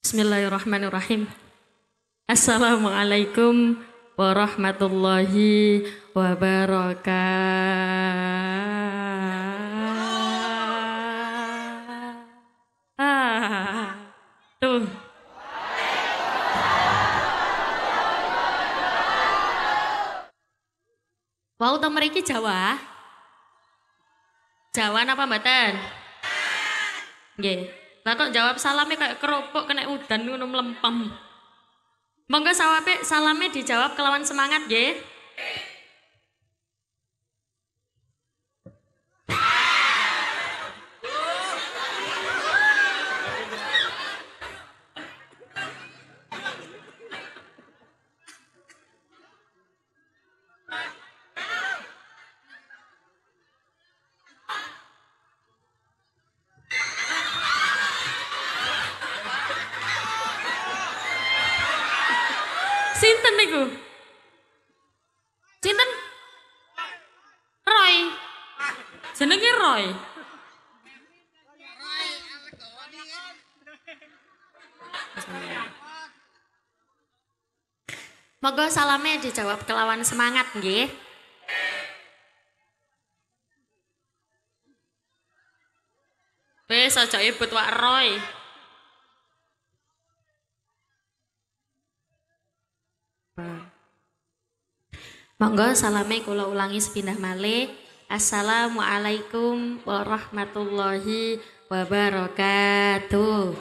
Bismillahirrahmanirrahim. Assalamualaikum warahmatullahi wabarakatuh. Ah, tuh. Mriki Jawa? Jawa napa mboten? Nggih. Lah kok jawab salame kayak keropok kena udan ngono mlempem. Monggo sawape salame dijawab kelawan semangat nggih. Sinten niku? Sinten? Roy. Jenenge Roy. Moga salame dijawab kelawan semangat nggih. Wes aja ibut wak Roy. Monggo salame kula ulangi sepindah malih. Assalamualaikum warahmatullahi wabarakatuh.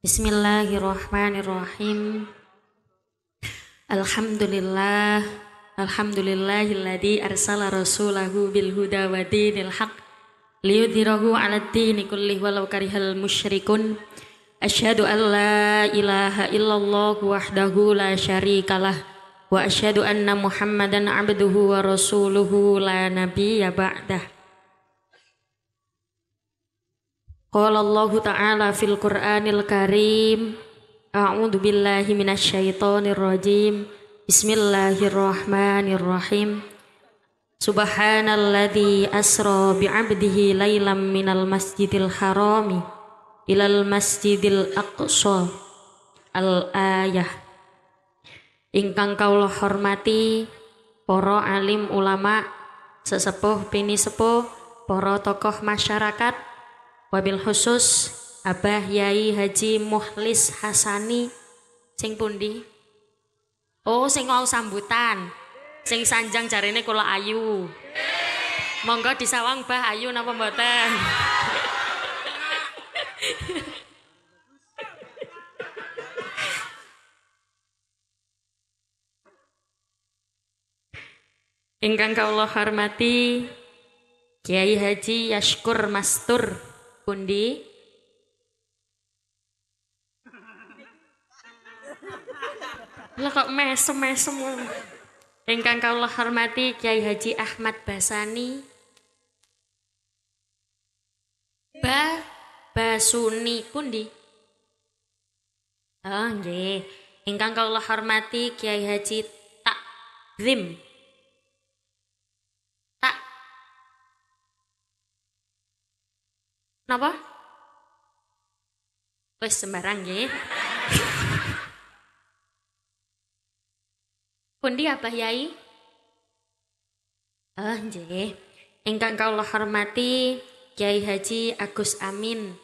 Bismillahirrahmanirrahim. Alhamdulillah Alhamdulillahilladzi arsala rasulahu bil huda wa dinil haq liyudhirahu 'ala dini kullihi walau karihal musyrikun Asyhadu an la ilaha illallah wahdahu la syarikalah wa asyhadu anna Muhammadan abduhu wa rasuluhu la nabiyya ba'dah Qala Allah Ta'ala fil Qur'anil Karim. A'udzu billahi minasyaitonir rajim. Bismillahirrahmanirrahim. Subhanalladzi asra bi'abdihi lailam minal masjidil harami ilal masjidil aqsa. Al ayah ingkang kaula hormati para alim ulama sesepuh pini sepuh para tokoh masyarakat wabil khusus Abah Yai Haji Muhlis Hasani sing pundi? Oh sing mau sambutan sing sanjang jarine kula ayu. Monggo disawang Bah ayu napa mboten? Ingkang kawula hormati Kiai Haji Yashkur Mastur pundi. Lah kok mesem-mesem Ingkang kawula hormati Kiai Haji Ahmad Basani. Ba Basuni pundi. Oh nggih. Ingkang kawula hormati Kiai Haji Takzim Napa? Wis sembarang nggih. Pundi Abah Yai? Oh nggih. Ingkang kawula hormati Kiai Haji Agus Amin.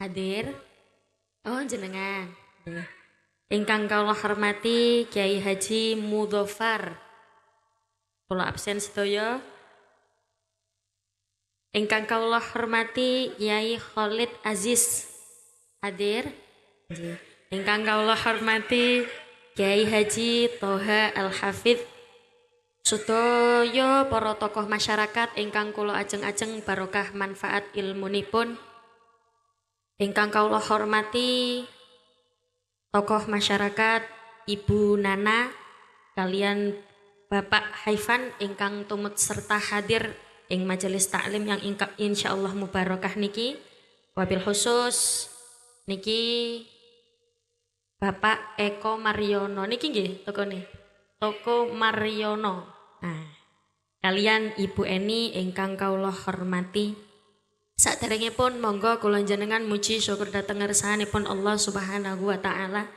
Hadir? Oh jenengan. Nggih. Ingkang kawula hormati Kiai Haji Mudofar. Kula absen sedaya. Ingkang kawula hormati Kiai Khalid Aziz. Hadir? Nggih. Ingkang kawula hormati Kiai Haji Toha Al-Hafidh Sedaya para tokoh masyarakat ingkang kula ajeng-ajeng barokah manfaat ilmunipun ingkang kawula hormati tokoh masyarakat Ibu Nana kalian Bapak Haifan ingkang tumut serta hadir ing majelis taklim yang ingkap insyaallah mubarokah niki wabil khusus niki Bapak Eko Mariono niki nggih toko nih toko Mariono nah Kalian Ibu Eni ingkang kaula hormati. pun monggo kula jenengan muji syukur dhateng ngersanipun Allah Subhanahu wa taala.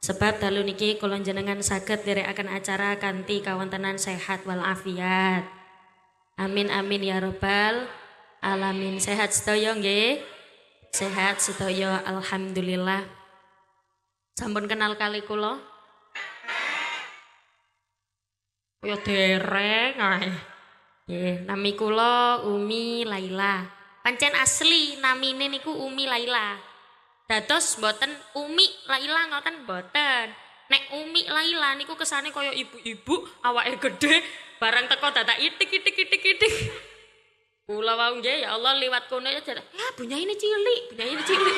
Sebab dalu niki kula jenengan saged akan acara kanthi kawontenan sehat wal afiat. Amin amin ya robbal alamin. Sehat sedaya nggih. Sehat sedaya alhamdulillah. Sampun kenal kali kula? Kaya dereng ae. Nggih, nami kula Umi Laila. Pancen asli namine niku Umi Laila. Dados mboten Umi Laila ngoten mboten. Nek Umi Laila niku kesane kaya ibu-ibu awake gede barang teko dadak itik itik itik itik. Kula wau nggih ya Allah liwat kono ya ya bunya ini cilik, bunya ini cilik.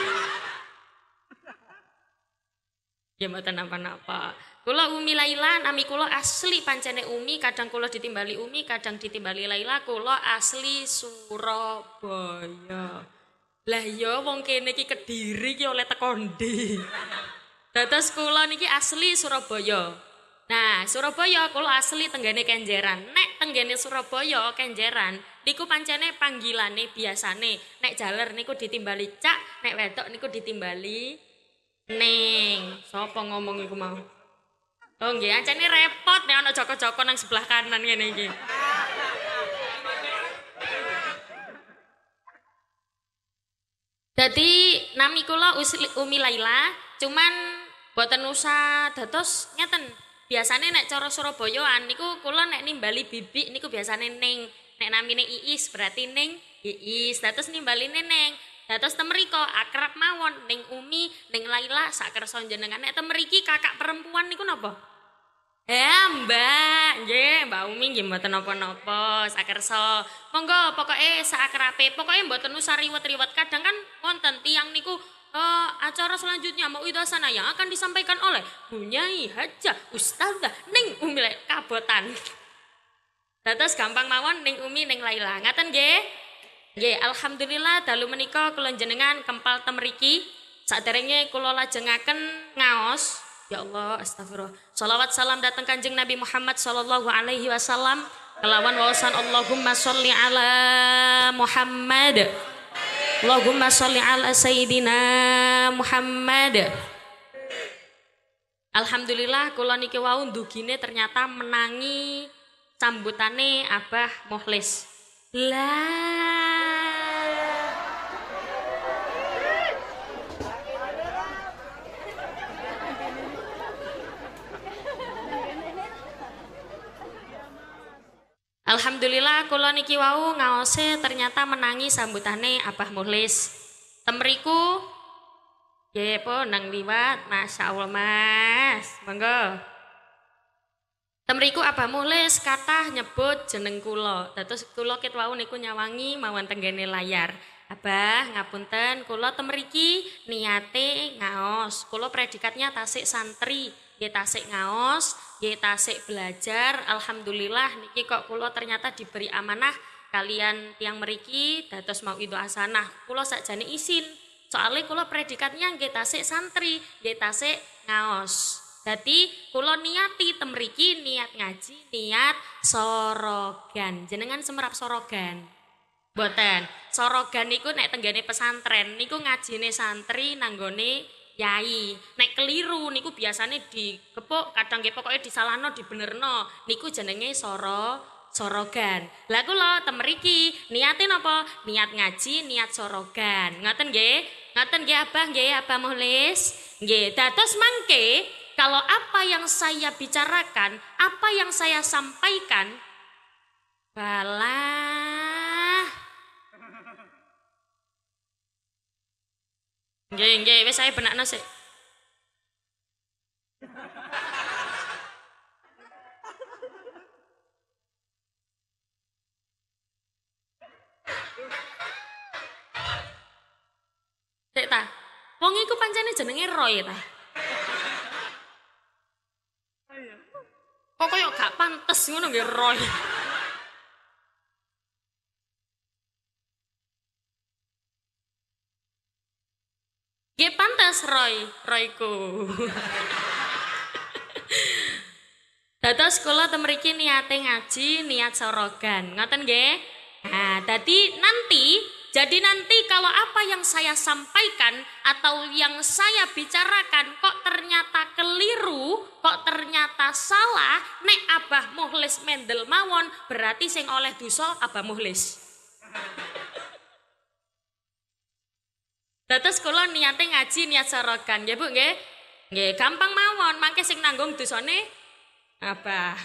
Ya mboten napa-napa. Kula Umi Laila, nami kula asli pancene Umi, kadang kula ditimbali Umi, kadang ditimbali Laila, kula asli Surabaya. Lah ya wong kene iki Kediri ki oleh teko? Dados kula niki asli Surabaya. Nah, Surabaya kula asli tenggene Kenjeran. Nek tenggene Surabaya Kenjeran niku pancene panggilane biasane. Nek jaler niku ditimbali cak, nek wedok niku ditimbali Neng, sapa ngomong iku mau? Oh nggih, ancene repot nek ana joko-joko nang sebelah kanan ngene iki. Dadi nami kula Umi Laila, cuman boten usah dados ngeten. Biasane nek cara Surabayaan niku kula nek nimbali bibik niku biasane ning nek namine Iis berarti ning Iis. Dados nimbali neng. Dados temeriko akrab mawon ning Umi, ning Laila sak kersa jenengan. Nek temeriki kakak perempuan niku napa? Ya, Mbak. Nggih, Mbak Umi nggih mboten napa-napa, sak kersa. Monggo pokoke sak akrabe, pokoke mboten usah riwet-riwet. Kadang kan wonten tiang niku uh, acara selanjutnya mau sana yang akan disampaikan oleh Bunyai Haja Ustazah Ning Umi Kabotan. Dados gampang mawon ning Umi ning Laila. Ngaten nggih? Nggih, alhamdulillah dalu menika kula jenengan kempal temriki saderenge kula lajengaken ngaos Ya Allah, astagfirullah. Salawat salam datang kanjeng Nabi Muhammad sallallahu alaihi wasallam. Kelawan wawasan Allahumma sholli ala Muhammad. Allahumma sholli ala Sayyidina Muhammad. Alhamdulillah kula niki wau ndugine ternyata menangi sambutane Abah Muhlis. Lah Alhamdulillah kula niki wau ngaose ternyata menangi sambutane Abah Muhlis. Temriku nggih po nang liwat, Masya Allah Mas. Monggo. Temriku Abah Muhlis kata nyebut jeneng kula. Dados kula ket wau niku nyawangi mawon tenggene layar. Abah ngapunten kula temriki niate ngaos. Kula predikatnya tasik santri, nggih tasik ngaos nggih tasik belajar alhamdulillah niki kok kula ternyata diberi amanah kalian tiang meriki dados mau itu asanah kula sakjane isin soalnya kula predikatnya nggih tasik santri nggih tasik ngaos Dadi kula niati temriki niat ngaji, niat sorogan. Jenengan semerap sorogan. Boten. Sorogan niku nek tenggane pesantren niku ngajine santri nanggone yai. Nek keliru niku biasanya digepuk, kadang ge pokoke disalahno, dibenerno. Niku jenenge soro sorogan. Lah kula temeriki niate napa? Niat ngaji, niat sorogan. Ngoten nggih? Ngoten nggih Abah nggih, Abah Muhlis? Nggih, dados mangke kalau apa yang saya bicarakan, apa yang saya sampaikan balah Nggih, nggih, wis saya benakno sik. Sik ta. Wong iku pancene jenenge Roy ta. Kok koyo gak pantes ngono nggih Roy. Nggih pantas Roy, Royku. Dados kula temriki niate ngaji, niat sorogan. Ngoten nggih? Nah, dadi nanti jadi nanti kalau apa yang saya sampaikan atau yang saya bicarakan kok ternyata keliru, kok ternyata salah, nek Abah Muhlis mendel mawon berarti sing oleh dosa Abah Muhlis. Dados kula niate ngaji niat sorogan, ya Bu nggih? Nggih, gampang mawon, mangke sing nanggung dosane apa?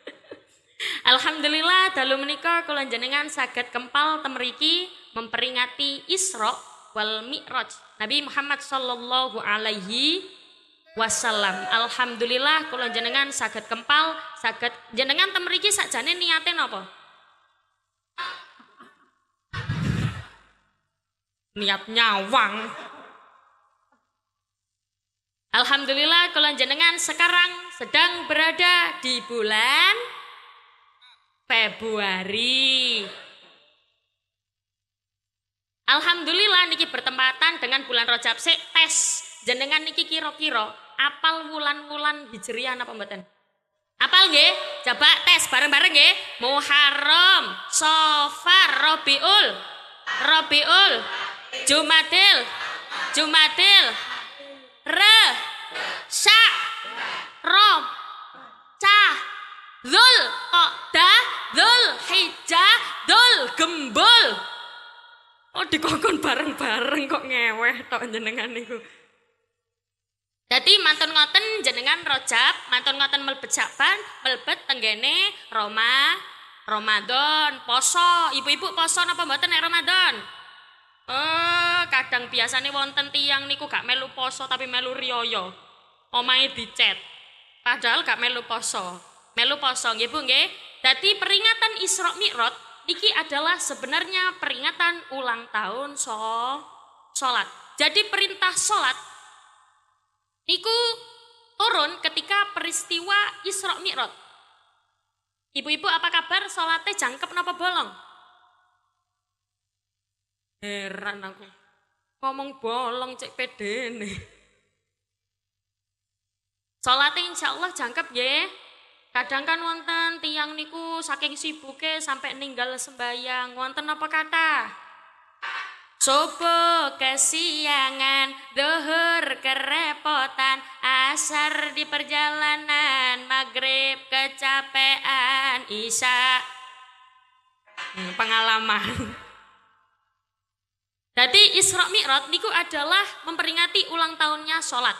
Alhamdulillah dalu menika kula jenengan saged kempal temriki memperingati Isra wal Mi'raj Nabi Muhammad sallallahu alaihi wasallam. Alhamdulillah kula jenengan saged kempal, saged jenengan temriki sakjane niate napa? Niat nyawang. Alhamdulillah kalau jenengan sekarang sedang berada di bulan Februari. Alhamdulillah niki bertempatan dengan bulan Rajab. Sik tes jenengan niki kira-kira apal wulan-wulan Hijriah apa mboten? Apal nggih? Coba tes bareng-bareng nggih. Muharram, Safar, Rabiul, Rabiul, Jumadil, Jumadil, Re, Sya, Rom, Cah, Zul, Qada, Zul, Hijjah, Zul, Gembul. Oh dikokon bareng-bareng kok ngeweh tok jenengan niku. Jadi mantun ngoten jenengan rojab, mantun ngoten melebet Syaban, melebet tenggene Roma, Ramadan, poso. Ibu-ibu poso napa mboten nek Ramadan? Eh, kadang biasanya wonten tiang niku gak melu poso tapi melu rioyo. Omahe dicet. Padahal gak melu poso. Melu poso nggih Bu nggih. Dadi peringatan Isra Mi'raj niki adalah sebenarnya peringatan ulang tahun so salat. Jadi perintah salat niku turun ketika peristiwa Isra Mi'raj. Ibu-ibu apa kabar salatnya jangkep napa bolong? Heran aku. Ngomong bolong cek pede nih. Salatnya insya Allah jangkep ya. Kadang kan wonten tiang niku saking sibuke sampai ninggal sembayang. Wonten apa kata? Subuh kesiangan, duhur kerepotan, asar di perjalanan, maghrib kecapean, isya. Hmm, pengalaman. Jadi Isra Mi'raj niku adalah memperingati ulang tahunnya sholat.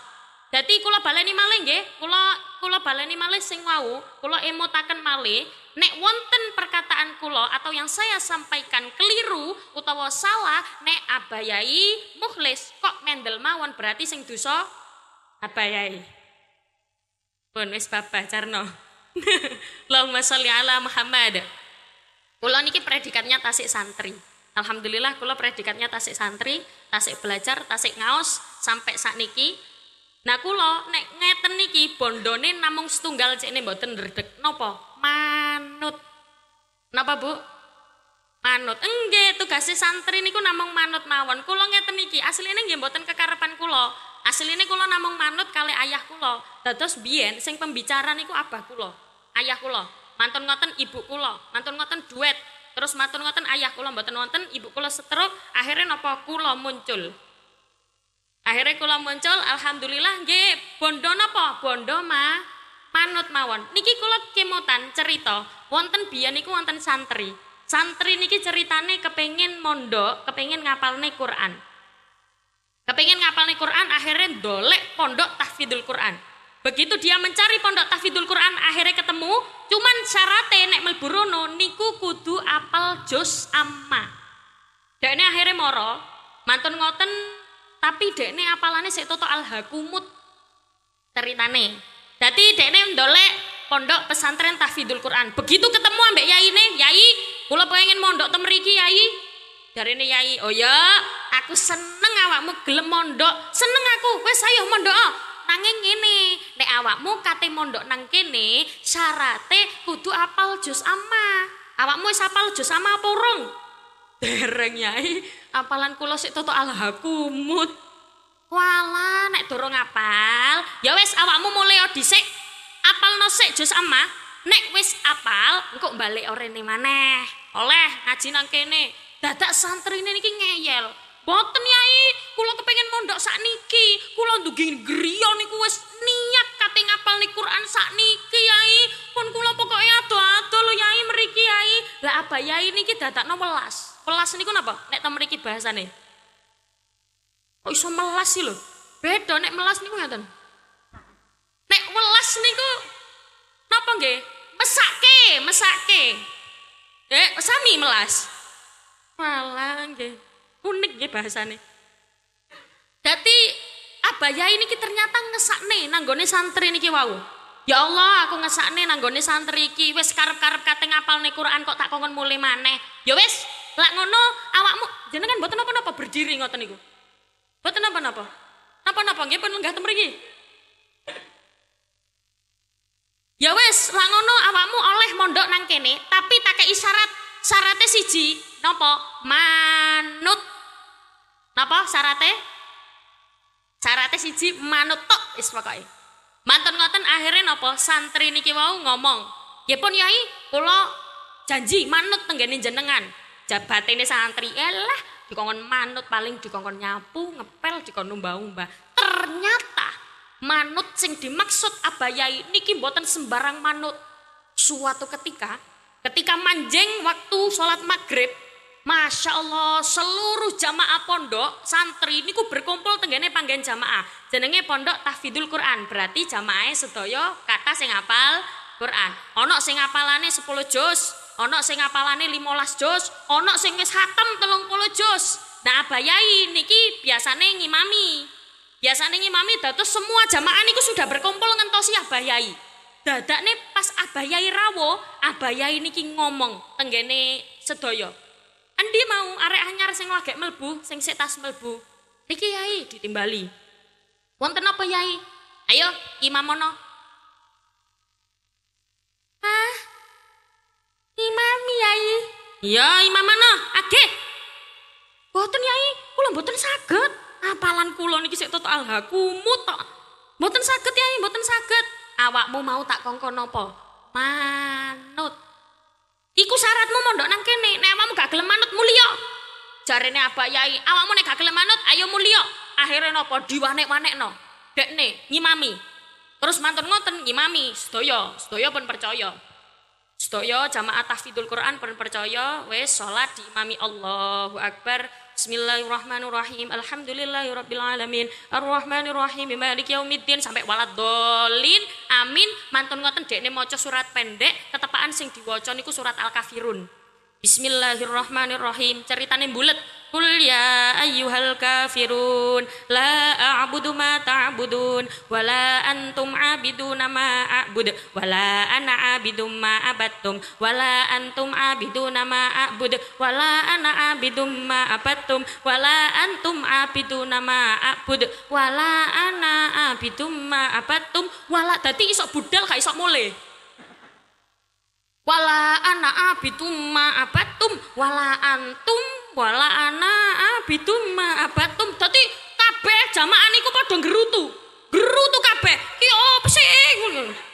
Jadi kula baleni malih nggih, kula kula baleni malih sing wau, kula emotaken malih nek wonten perkataan kula atau yang saya sampaikan keliru utawa salah nek abayai mukhlis kok mendel mawon berarti sing dosa abayai. Pun wis babah carno. Allahumma sholli ala Muhammad. Kula niki predikatnya tasik santri. Alhamdulillah kula predikatnya tasik santri, tasik belajar, tasik ngaos sampai saat niki. Nah kula nek ngeten niki bondone namung setunggal cek ini mboten ndredeg napa? Manut. Napa Bu? Manut. Enggak tugasnya santri niku namung manut mawon. Kula ngeten niki asline nggih mboten kekarepan kula. Asline kula namung manut kali ayah kula. Dados biyen sing pembicara niku abah kula, ayah kula. Mantun ngoten ibu kula, mantun ngoten duet Terus matur ngoten ayah kula mboten wonten, ibu kula stroke, akhirnya napa kula muncul. Akhirnya kula muncul, alhamdulillah nggih bondo napa? Bondo ma manut mawon. Niki kula kemotan cerita, wonten biyen niku wonten santri. Santri niki ceritane kepengin mondok, kepengin ngapalne Quran. Kepengin ngapalne Quran, akhirnya dolek pondok tahfidzul Quran. Begitu dia mencari pondok tahfidzul Quran, akhirnya ketemu Cuman syaratnya nek melburono niku kudu apal jos amma. Dekne akhirnya moro, mantun ngoten tapi dekne apalane sik toto alhakumut ceritane. Dadi dekne ndolek pondok pesantren tahfidzul Quran. Begitu ketemu ambek yai ne, yai, kula pengen mondok temriki yai. Jarine yai, oh ya, aku seneng awakmu gelem mondok. Seneng aku, wes ayo mondok. Nanging ngene, nek awakmu kate mondok nang kene, syarate kudu apal jus amma. Awakmu wis apal jus amma apa urung? Dereng yai, apalan kula sik toto alhakumut. Wala nek dorong apal, ya wis awakmu mulai dhisik apal nosek jus ama nek wis apal engko balik orene maneh oleh ngaji nang kene dadak santri ini niki ngeyel Boten yai, kula kepengen mondok sak niki, kula ndugi griya niku wis niat kate ngapal nih Quran sak niki yai. Pun kula pokoknya ado-ado lho yai mriki yai. Lah apa yai niki dadakno welas. Welas niku napa? Nek ta mriki bahasane. Kok iso melas sih lho? Beda nek melas niku ngaten. Nek welas niku napa nggih? Mesake, mesake. Eh, sami melas. Malah nggih unik ya bahasane. Dadi abaya ini ternyata ngesakne nanggone santri niki wau. Ya Allah, aku ngesakne nanggone santri iki wis karep-karep kate ngapalne Quran kok tak kongkon mulai maneh. Ya wis, lak ngono awakmu jenengan mboten napa-napa berdiri ngoten niku. Mboten napa-napa. Napa-napa nggih pun lenggah temriki. Ya wis, lak ngono awakmu oleh mondok nang kene, tapi tak kei syarat. Syaratnya siji, napa? Manut Napa syaratnya? Syaratnya siji manut tok wis pokoke. Mantun ngoten akhirnya napa santri niki wau ngomong, "Ya pun Yai, kula janji manut tenggene jenengan." Jabatene santri elah dikongkon manut paling dikongkon nyapu, ngepel, dikongkon umbah-umbah. Ternyata manut sing dimaksud abayai niki mboten sembarang manut. Suatu ketika, ketika manjing waktu sholat maghrib, Masya Allah, seluruh jamaah pondok santri ini ku berkumpul tenggene panggen jamaah. Jenenge pondok tahfidul Quran, berarti jamaahnya sedoyo kata sing apal Quran. Ono sing apalane 10 juz, ono sing apalane 15 juz, ono sing wis hatam 30 juz. Nah, abayai niki biasane ngimami. Biasane ngimami dados semua jamaah niku sudah berkumpul ngentosi abayai. Dadak nih pas abayai rawo, abayai niki ngomong tenggene sedoyo. Andi mau arek anyar sing lagi melbu, sing sik tas melbu. Iki yai ditimbali. Wonten apa yai? Ayo imam mono. Ah, imam yai. Iya imam mana? Age. Boten yai, kula boten saged. Apalan kula niki sik total hakumut tok. Boten saged yai, boten saged. Awakmu mau tak kongkon napa? Manut. Iku syaratmu mondok nang kene, nek awakmu gak gelem manut mulya. Jarene apa yai, awakmu nek gak gelem manut ayo mulya. Akhire napa diwanek-wanekno. Dekne ngimami. Terus mantun ngoten ngimami, sedaya, sedaya pun percaya. Sedaya jamaah tahfidzul Quran pun percaya wis salat diimami Allahu Akbar. Bismillahirrahmanirrahim. Alhamdulillahirabbil alamin. Arrahmanirrahim. Maliki yaumiddin sampai walad dolin. Amin. Mantun ngoten dekne maca surat pendek, ketepaan sing diwaca niku surat Al-Kafirun. Bismillahirrahmanirrahim. Ceritane bulet. Qul ya ayyuhal kafirun la a'budu ma ta'budun wa la antum 'abiduna ma a'bud wa la ana 'abidum ma abattum wa la antum 'abiduna ma a'bud wa la ana 'abidum ma abattum wa la antum 'abiduna ma a'bud wa la ana 'abidum ma abattum wa la dadi iso budal gak iso mule wala ana abidum ma abatum. Wala antum wala ana abidum ma abatum. Dadi kabeh jamaah niku padha gerutu gerutu kabeh. Ki opo sih?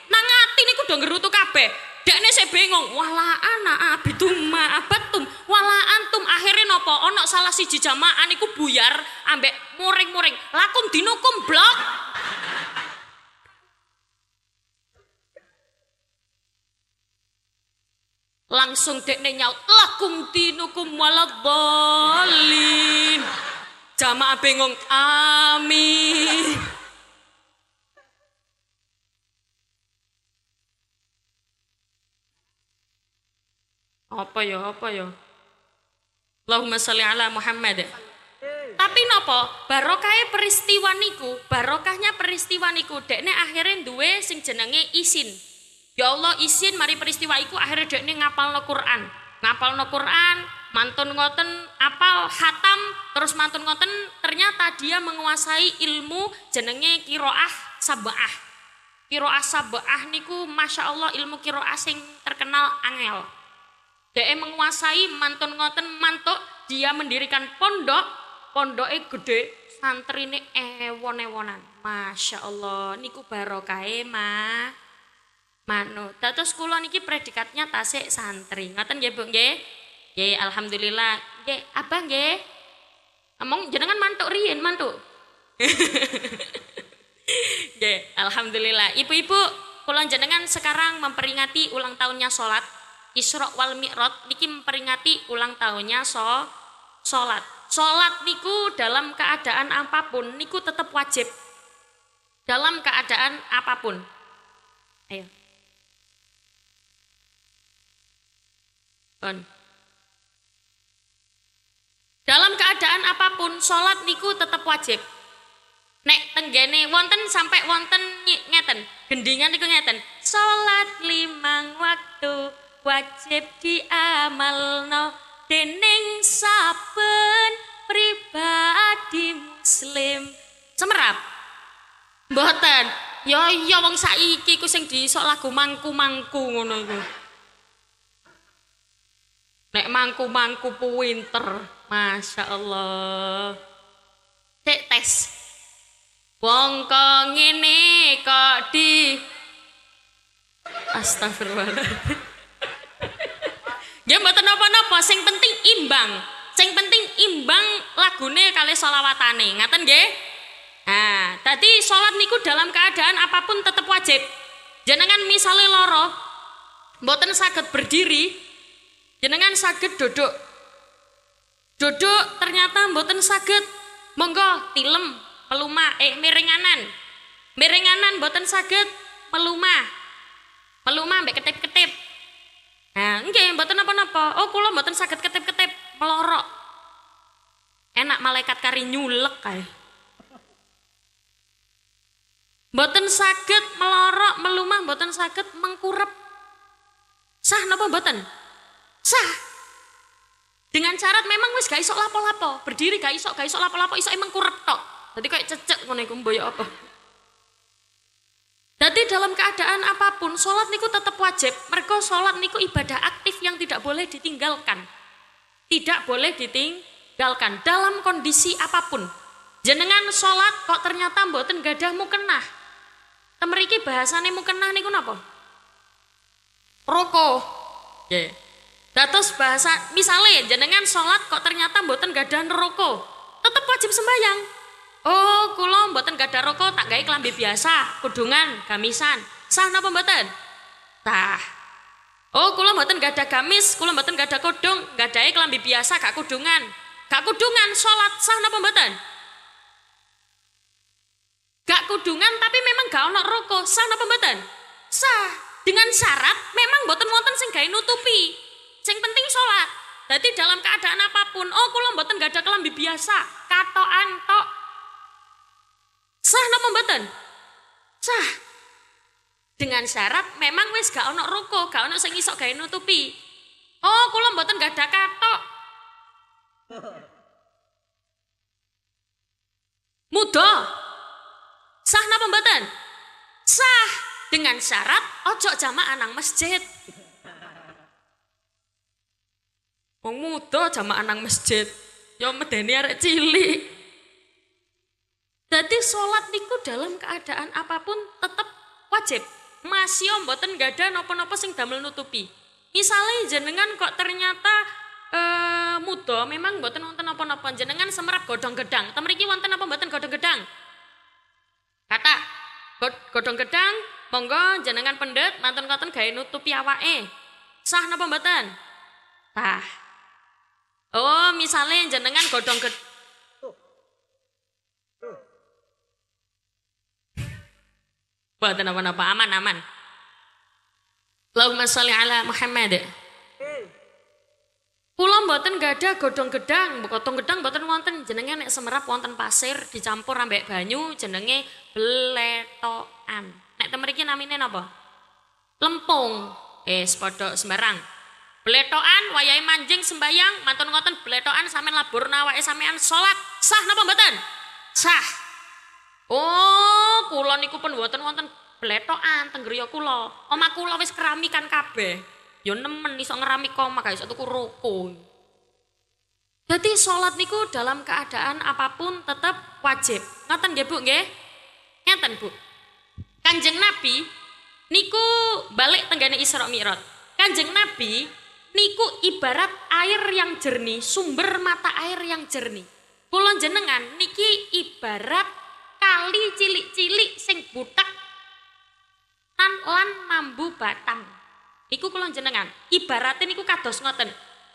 Nang ati niku padha gerutu kabeh. Dekne sik bingung wala ana abidum ma abatum. Wala antum. Akhirnya nopo? Ono salah siji jamaah niku buyar ambek muring-muring. Lakum dinukum blok Langsung dekne nyaut, lakum dinukum waladhalin. Jamaah bingung, amin. Apa ya, apa ya? Allahumma sholli ala Muhammad. Tapi nopo? Barokahnya peristiwa niku, barokahnya peristiwa niku dekne akhirnya duwe sing jenenge isin. Ya Allah izin mari peristiwa iku akhirnya ini ngapal no Quran. Ngapal no Quran, mantun ngoten apal hatam, terus mantun ngoten ternyata dia menguasai ilmu jenenge kiroah sabah. Kiroah sabah niku masya Allah ilmu kiroah sing terkenal angel. Dia menguasai mantun ngoten mantuk dia mendirikan pondok, pondoknya gede, santri ini ewon-ewonan. Masya Allah, niku barokah mah. Manut. Dados kula niki predikatnya tasik santri. Ngoten nggih Bu nggih? Nggih, alhamdulillah. Nggih, Abang nggih. Among jenengan mantuk riyen, mantuk. Nggih, alhamdulillah. Ibu-ibu, kula jenengan sekarang memperingati ulang tahunnya salat Isra wal Mi'raj niki memperingati ulang tahunnya so salat. Salat niku dalam keadaan apa pun niku tetap wajib. Dalam keadaan apa pun. Ayo. On. Dalam keadaan apa pun, sholat niku tetap wajib. Nek tenggene wonten sampai wonten ngeten, gendingan niku ngeten. Sholat limang waktu wajib diamalno dening saben pribadi muslim. Semerap. Mboten. Ya iya wong saiki ku sing disok lagu mangku-mangku ngono iku. Nek mangku-mangku puwinter, Masya Allah. Cek tes. Wong kok ngene kok di Astagfirullahaladzim. Ya mboten napa-napa, sing penting imbang. Sing penting imbang lagune kali solawatane. Ngaten nggih? Nah, tadi sholat niku dalam keadaan apa pun tetap wajib. Jenengan misalnya loro, mboten saged berdiri, jenengan saged duduk. Duduk ternyata mboten saged. Monggo tilem melumah eh miringanan miringanan mboten saged melumah melumah mbek ketip-ketip. Nah nggih mboten napa-napa. Oh kula mboten saged ketip-ketip melorok. Enak malaikat kari nyulek kae Mboten saged melorok melumah mboten saged mengkurep. Sah napa mboten? Sah. Dengan syarat memang wis gak iso lapo-lapo, berdiri gak iso, gak iso lapo-lapo, iso emang kurep tok. Jadi kayak cecek ngono iku mboyo apa. Jadi dalam keadaan apa pun, sholat niku tetap wajib. Mereka sholat niku ibadah aktif yang tidak boleh ditinggalkan. Tidak boleh ditinggalkan dalam kondisi apa pun. Jenengan sholat kok ternyata mboten gadah mukenah. Temeriki bahasane mukenah niku napa? Roko. Yeah. Dados bahasa misalnya jenengan sholat kok ternyata mboten gadah rokok, tetap wajib sembahyang. Oh, kula mboten gadah rokok tak gawe kelambi biasa, kudungan, gamisan. Sah napa mboten? Tah. Oh, kula mboten gadah gamis, kula mboten gadah kudung, gadahe kelambi biasa gak kudungan. Gak kudungan sholat sah napa mboten? Gak kudungan tapi memang gak ono rokok, sah napa mboten? Sah. Dengan syarat memang mboten wonten sing gawe nutupi. Sing penting sholat. Jadi dalam keadaan apa pun, oh kula mboten gak ada kelambi biasa, katoan tok. Sah napa mboten? Sah. Dengan syarat memang wis gak ono ruko, gak ono sing iso gawe nutupi. Oh, kula mboten gak ada katok. Muda. Sah napa mboten? Sah dengan syarat ojo jamaah nang masjid. Wong muda jamaah nang masjid, ya medeni arek cilik. Jadi sholat niku dalam keadaan apa pun tetap wajib. Masih om mboten gak ada nopo-nopo sing damel nutupi. Misalnya jenengan kok ternyata e, muda memang mboten wonten napa-napa jenengan semerap godong gedang. Temeriki wonten apa mboten godong gedang? Kata godong gedang monggo jenengan pendet mantun koten gawe nutupi awake. Sah napa mboten? Tah, Oh, misalnya jenengan godong ke Buatan apa-apa aman aman. Allahumma sholli ala Muhammad. Kula mboten ada godong gedang, godong gedang mboten wonten jenenge nek semerap wonten pasir dicampur ambek banyu jenenge bletokan. Nek temeriki namine napa? Lempung. Eh, padha sembarang. Bletokan wayahe manjing sembayang, mantun ngoten bletokan sampean labur nawake sampean salat. Sah napa mboten? Sah. Oh, kula niku pun mboten wonten bletokan teng griya kula. Omah kula wis keramikan kabeh. Ya nemen iso ngeramik omah guys, tuku ruko. Jadi sholat niku dalam keadaan apa pun tetap wajib. Ngoten nggih Bu nggih? Ngeten Bu. Kanjeng Nabi niku balik tenggane Isra Mi'raj. Kanjeng Nabi niku ibarat air yang jernih, sumber mata air yang jernih. Kula jenengan niki ibarat kali cilik-cilik sing butak tan lan mambu batang. Niku kula jenengan ibaratnya niku kados ngoten.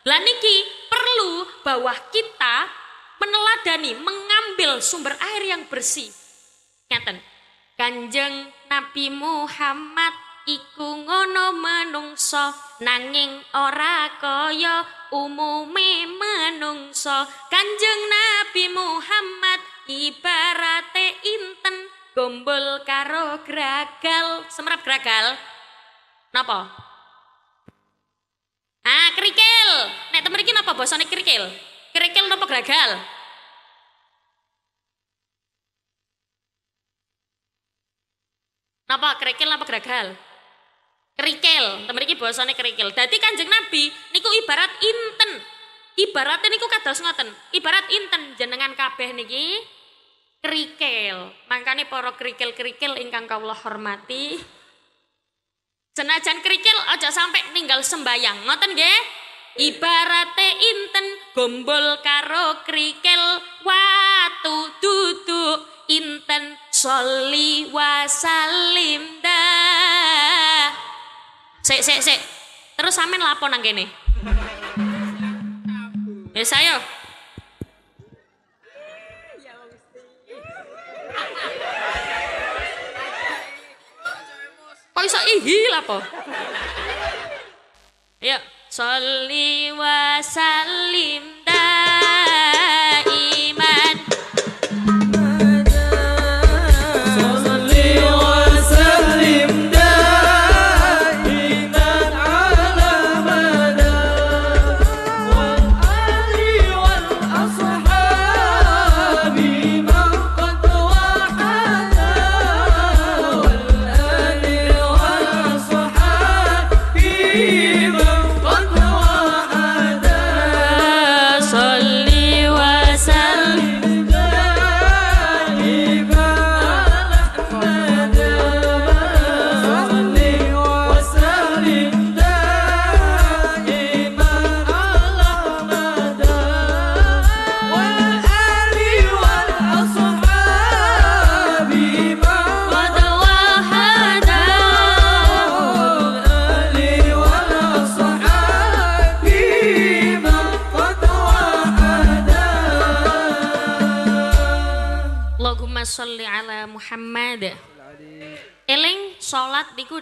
Lah niki perlu bahwa kita meneladani, mengambil sumber air yang bersih. Ngeten. Kanjeng Nabi Muhammad iku ngono menungso nanging ora kaya umume menungso. Kanjeng Nabi Muhammad ibarate inten? Gombol karo gragal. Semerap gragal. Napa? Ah kerikil. Nek temen iki napa basane kerikil? Kerikil napa gragal? Napa? Kerikil napa gragal? Kerikil, temen iki basane kerikil. Dadi Kanjeng Nabi niku ibarat inten. Ibaratnya niku kados ngoten. Ibarat inten jenengan kabeh niki kerikil. Makanya para kerikil-kerikil ingkang kawula hormati. Senajan kerikil aja sampai ninggal sembayang. Ngoten nggih? Ibarate inten gombol karo kerikil watu duduk inten soli wasalim dah. Sik sik sik. Terus sampean lapo nang kene? Ya saya. Kok iso ihi lapo? Ya, soli wasalim Muhammad.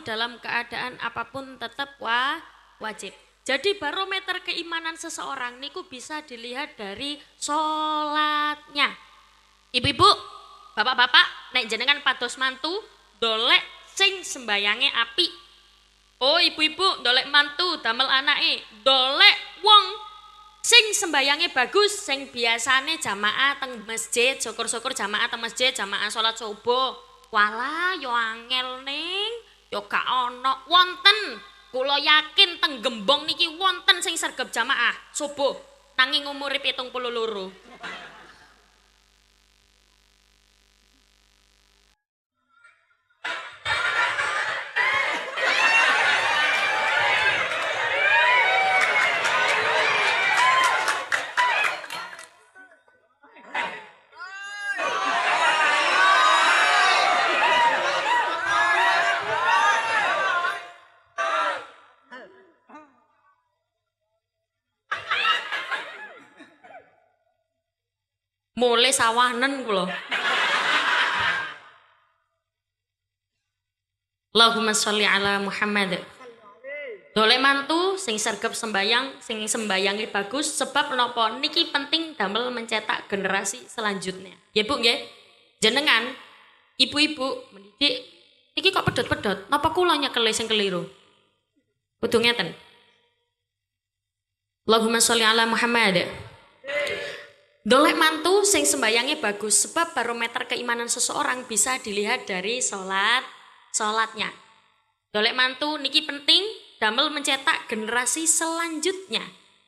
Dalam keadaan apa pun tetap wa, wajib. Jadi barometer keimanan seseorang niku bisa dilihat dari sholatnya. Ibu-ibu, bapak-bapak, naik jenengan pados mantu, dolek sing sembayange api. Oh ibu-ibu, dolek mantu, damel anake, dolek wong Sing sembayange bagus, sing biasane jamaah teng masjid, syukur-syukur jamaah teng masjid, jamaah salat subuh. Wala yo angel ning, yo gak ono wonten. Kula yakin teng Gembong niki wonten sing sergap jamaah subuh nanging umure 72. Mulai sawanen kula. Allahumma sholli ala Muhammad. Dolek mantu sing sergap sembayang, sing sembayangi bagus sebab nopo niki penting damel mencetak generasi selanjutnya. Ya Bu nggih. Jenengan ibu-ibu mendidik niki kok pedot-pedot, napa kula nyekel sing keliru? Kudu ngeten. Allahumma sholli ala Muhammad. Dolek mantu sing sembayangnya bagus sebab barometer keimanan seseorang bisa dilihat dari sholat sholatnya. Dolek mantu niki penting damel mencetak generasi selanjutnya.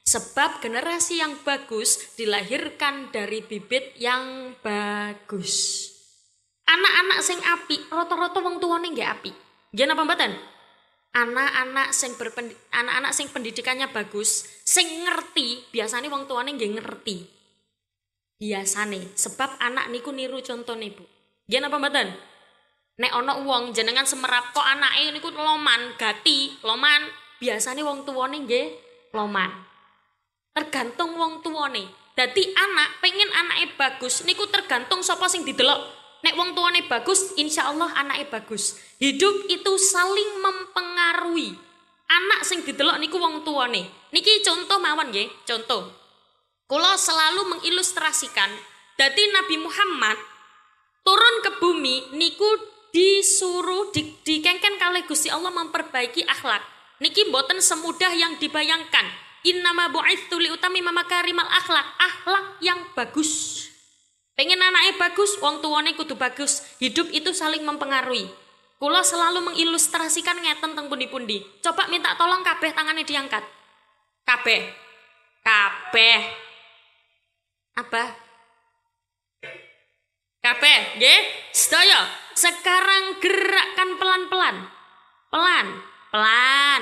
Sebab generasi yang bagus dilahirkan dari bibit yang bagus. Anak-anak sing api, roto-roto wong tuane nggih api. Nggih napa mboten? Anak-anak sing anak-anak sing pendidikannya bagus, sing ngerti, biasanya wong tuane nggih ngerti. Biasane, sebab anak niku niru contone, Bu. Nggih napa mboten? Nek ana wong jenengan semerap kok anake niku loman, gati, loman, biasanya wong tuane nggih loman. Tergantung wong tuane. Dadi anak pengen anake bagus niku tergantung sapa sing didelok. Nek wong tuane bagus, insya Allah anaknya bagus. Hidup itu saling mempengaruhi. Anak sing didelok niku wong tuane. Niki contoh mawon nggih, contoh. Kula selalu mengilustrasikan dadi Nabi Muhammad turun ke bumi niku disuruh di, dikengken kali Gusti Allah memperbaiki akhlak. Niki mboten semudah yang dibayangkan. Innama bu'itsu li utami mamakarimal akhlak, akhlak yang bagus. Pengen anaknya bagus, wong tuane kudu bagus. Hidup itu saling mempengaruhi. Kula selalu mengilustrasikan ngeten teng pundi-pundi. Coba minta tolong kabeh tangannya diangkat. Kabeh. Kabeh. Apa? Kabeh, nggih? Sedaya. Sekarang gerakkan pelan-pelan. Pelan, pelan.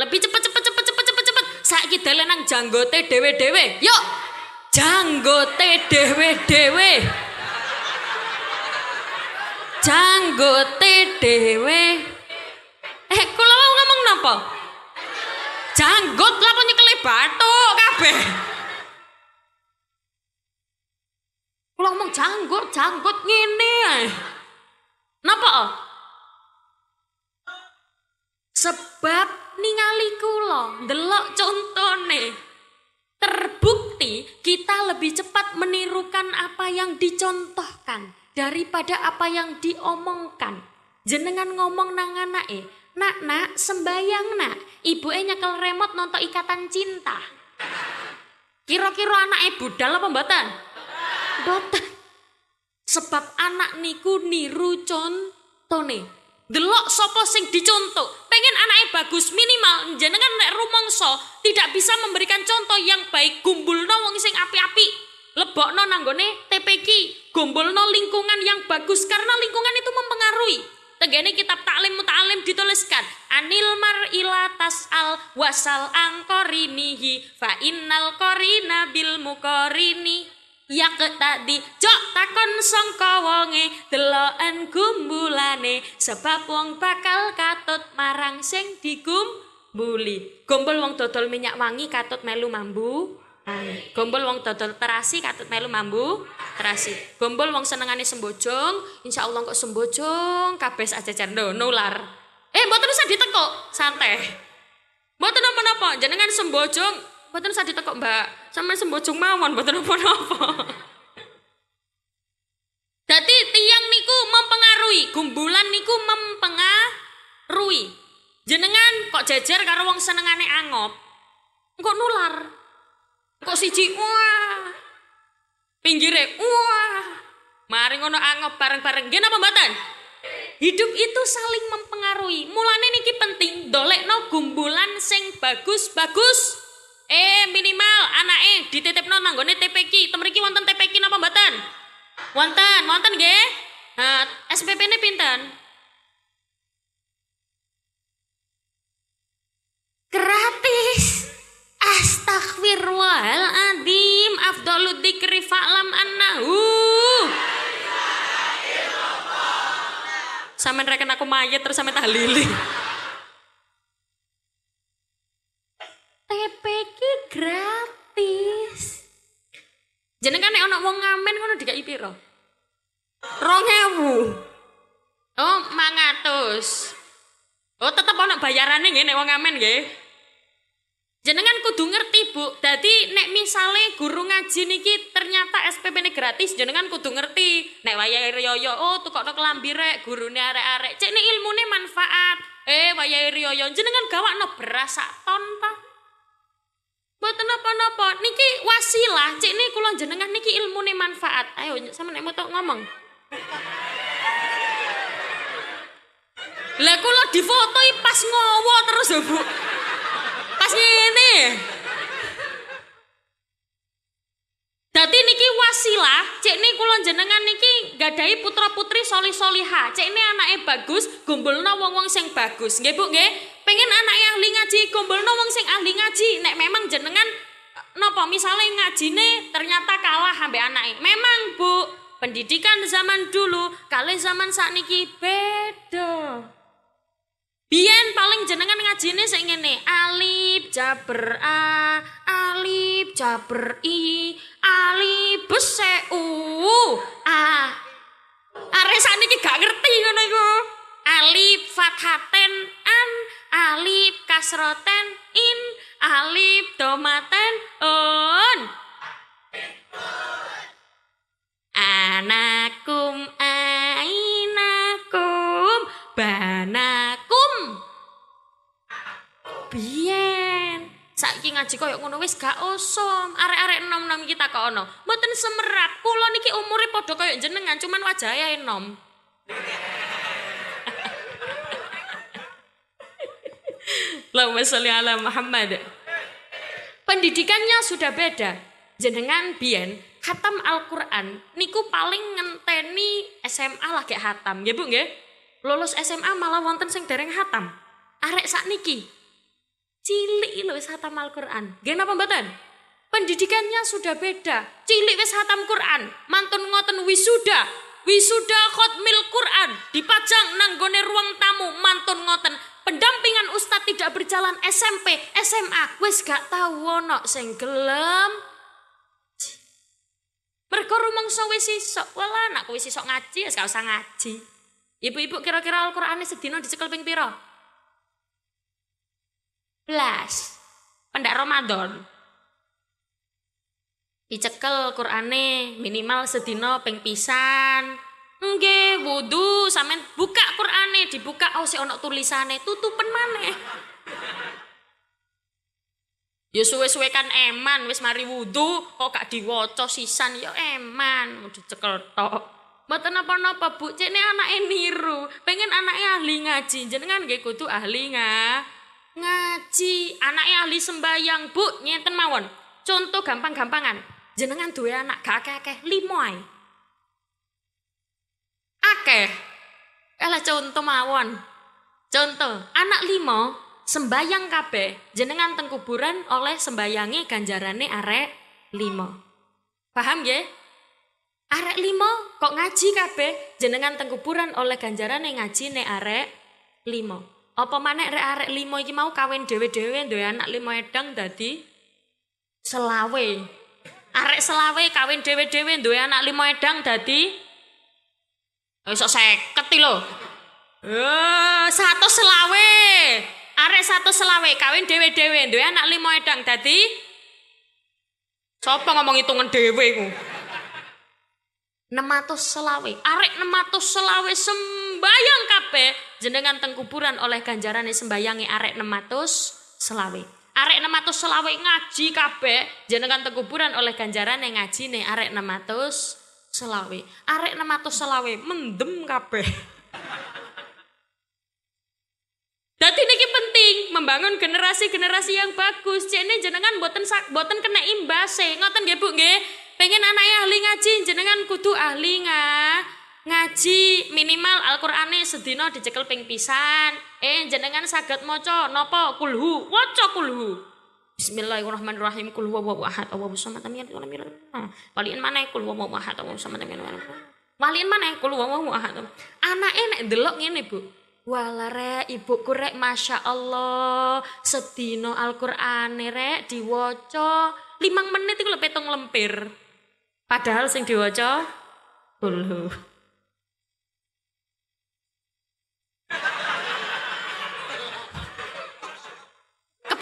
Lebih cepet cepet cepet cepet cepet cepet. Saiki dalan janggote dewe-dewe. Yuk, janggote janggote dewe eh kula mau ngomong napa janggot lah kele batu kabeh kula ngomong janggot janggot ngene napa sebab ningali kula ndelok contone Terbukti kita lebih cepat menirukan apa yang dicontohkan daripada apa yang diomongkan. Jenengan ngomong nang anake, "Nak, nak, sembayang, nak." Ibuke nyekel remote nonton ikatan cinta. Kira-kira anake budal apa mboten? Mboten. Sebab anak niku niru contone. Delok sopo sing dicontoh. Pengen anaknya bagus minimal jenengan nek rumongso tidak bisa memberikan contoh yang baik gumbulno wong sing api-api. Lebokno nanggone TPQ, gumbulno lingkungan yang bagus karena lingkungan itu mempengaruhi. Tegene kitab taklim muta'alim dituliskan Anil mar'ila tas'al wasal angkorinihi Fa innal korina bil mukorini yak tadi cok takon sangka wonge deloken gumbulane. Sebab wong bakal katut marang sing digumbuli. Gombol wong dodol minyak wangi katut melu mambu. Gombol wong dodol terasi katut melu mambu. Terasi. Gombol wong senengane sembojong insya Allah kok sembojong kabes aja cendo nular eh mboten usah ditekuk santai. Mboten napa-napa jenengan sembojong Mboten usah ditekok, Mbak. Sampai sembojong mawon mboten apa-apa. Jadi tiang niku mempengaruhi, gumbulan niku mempengaruhi. Jenengan kok jejer karo wong senengane angop. Kok nular. Kok siji wah. Pinggire wah. Mari ngono angop bareng-bareng. Nggih napa mboten? Hidup itu saling mempengaruhi. Mulane niki penting dolekno gumbulan sing bagus-bagus Eh minimal anake dititipno nanggone TPQ. Temriki wonten TPQ napa mboten? Wonten, wonten nggih? Nah, SPP-ne pinten? Gratis. Astagfirullahaladzim. Afdalud dzikri fa'lam. Sampeyan reken aku mayat terus sampe tahlili. Gratis. Jenengan nek ana wong ngamen ngono dikai piro? 2000. Oh, 500. Oh, tetep ana bayarane nggih nek wong ngamen nggih. Jenengan kudu ngerti, Bu. Dadi nek misale guru ngaji niki ternyata SPP ini gratis, jenengan kudu ngerti. Nek wayahe riyo oh tukokno kelambi rek, gurune arek-arek. Cek nek ilmune manfaat. Eh, wayahe riyo jenengan gawakno beras sak ton ta? Mboten napa-napa, niki wasilah, cek nih kula jenengan niki ilmu nih manfaat. Ayo sama nek mau ngomong. Lah kula difotoi pas ngowo terus lho, Bu. Pas ngene. Dadi niki wasilah cek ini kulon jenengan niki gadai putra putri soli soliha. Cek ini anaknya bagus, no wong wong sing bagus. Nggih Bu nggih. Pengen anaknya ahli ngaji, no wong sing ahli ngaji. Nek memang jenengan nopo misalnya ngaji nih ternyata kalah ambek anaknya. Memang Bu, pendidikan zaman dulu kali zaman saat niki beda. Biyen paling jenengan ngajine sing ngene, alif jaber a, alif jaber i, alif bese u, a. Are sakniki gak ngerti ngono iku. Alif fathaten an, alif kasroten in, alif domaten un. Anakum ainakum banakum. Biyen saiki ngaji koyo ngono wis gak osom. Arek-arek enom-enom kita kok ono. Mboten semerap. Kula niki umure padha koyo jenengan, cuman wajahe enom. Allahumma sholli ala Muhammad. Pendidikannya sudah beda. Jenengan biyen khatam Al-Qur'an niku paling ngenteni SMA lah kayak hatam, nggih Bu nggih? Lulus SMA malah wonten sing dereng hatam. Arek sak niki cilik lho wis hatam Al-Qur'an. Nggih napa mboten? Pendidikannya sudah beda. Cilik wis hatam Quran, mantun ngoten wisuda. Wisuda khotmil Quran dipajang nanggone ruang tamu mantun ngoten pendampingan ustadz tidak berjalan SMP, SMA, wis gak tahu ono sing gelem. Mergo rumangsa wis isok, wala anakku wis isok ngaji, wis gak usah ngaji. Ibu-ibu kira-kira Al-Qur'ane sedina dicekel ping pira? Belas. Pendak Ramadan. Dicekel Qur'ane minimal sedina ping pisan. Nggih, wudu sampean buka Qur'ane, dibuka oh si ono tulisane, tutupen maneh. Ya suwe-suwe kan eman, wis mari wudu kok gak diwaca sisan ya eman, mau dicekel tok. Mboten napa-napa Bu, cek anake niru, pengen anaknya ahli ngaji, jenengan nggih kudu ahli nga ngaji, anaknya ahli sembayang Bu, nyenten mawon. Contoh gampang-gampangan. Jenengan duwe anak gak akeh-akeh, limo ae. Akeh. Elah contoh mawon. Contoh, anak limo sembayang kabeh, jenengan teng kuburan oleh sembayangi ganjarane arek limo. Paham ya? Arek limo kok ngaji kabeh, jenengan teng kuburan oleh ganjarane ngaji ne arek limo. Apa maneh arek arek limo iki mau kawin dhewe-dhewe duwe anak limo edang dadi selawe. Arek selawe kawin dewe-dewe duwe anak lima edang dadi iso 50 lho. Eh, satu selawe. Arek satu selawe kawin dewe-dewe duwe anak lima edang dadi Sopo ngomong hitungan dewe iku? 600 selawe. Arek 600 selawe sembayang kabeh jenengan teng kuburan oleh ganjaran sembayangi arek 600 selawe. Arek 600 selawe ngaji kabeh jenengan tekuburan oleh ganjaran yang ngaji nih arek 600 selawe. Arek 600 selawe mendem kabeh. Dadi niki penting membangun generasi-generasi yang bagus. Cene jenengan boten boten kena imbase. Ngoten nggih Bu nggih. Pengen anak ahli ngaji jenengan kudu ahli nggak ngaji minimal Al-Qur'ane sedina dicekel ping pisan. Eh jenengan saged maca napa kulhu, waca kulhu. Bismillahirrahmanirrahim. Kul huwallahu ahad, Allahu samad, lam yalid walam yulad. Waliin mana? Kul huwallahu ahad, Allahu samad, lam yalid walam Waliin mana? Kul huwallahu ahad. Anake nek delok ngene, Bu. Walare ibuku rek Masya Allah Sedino Al-Qur'ane rek diwaca limang menit itu lebih tong lempir. Padahal sing diwaca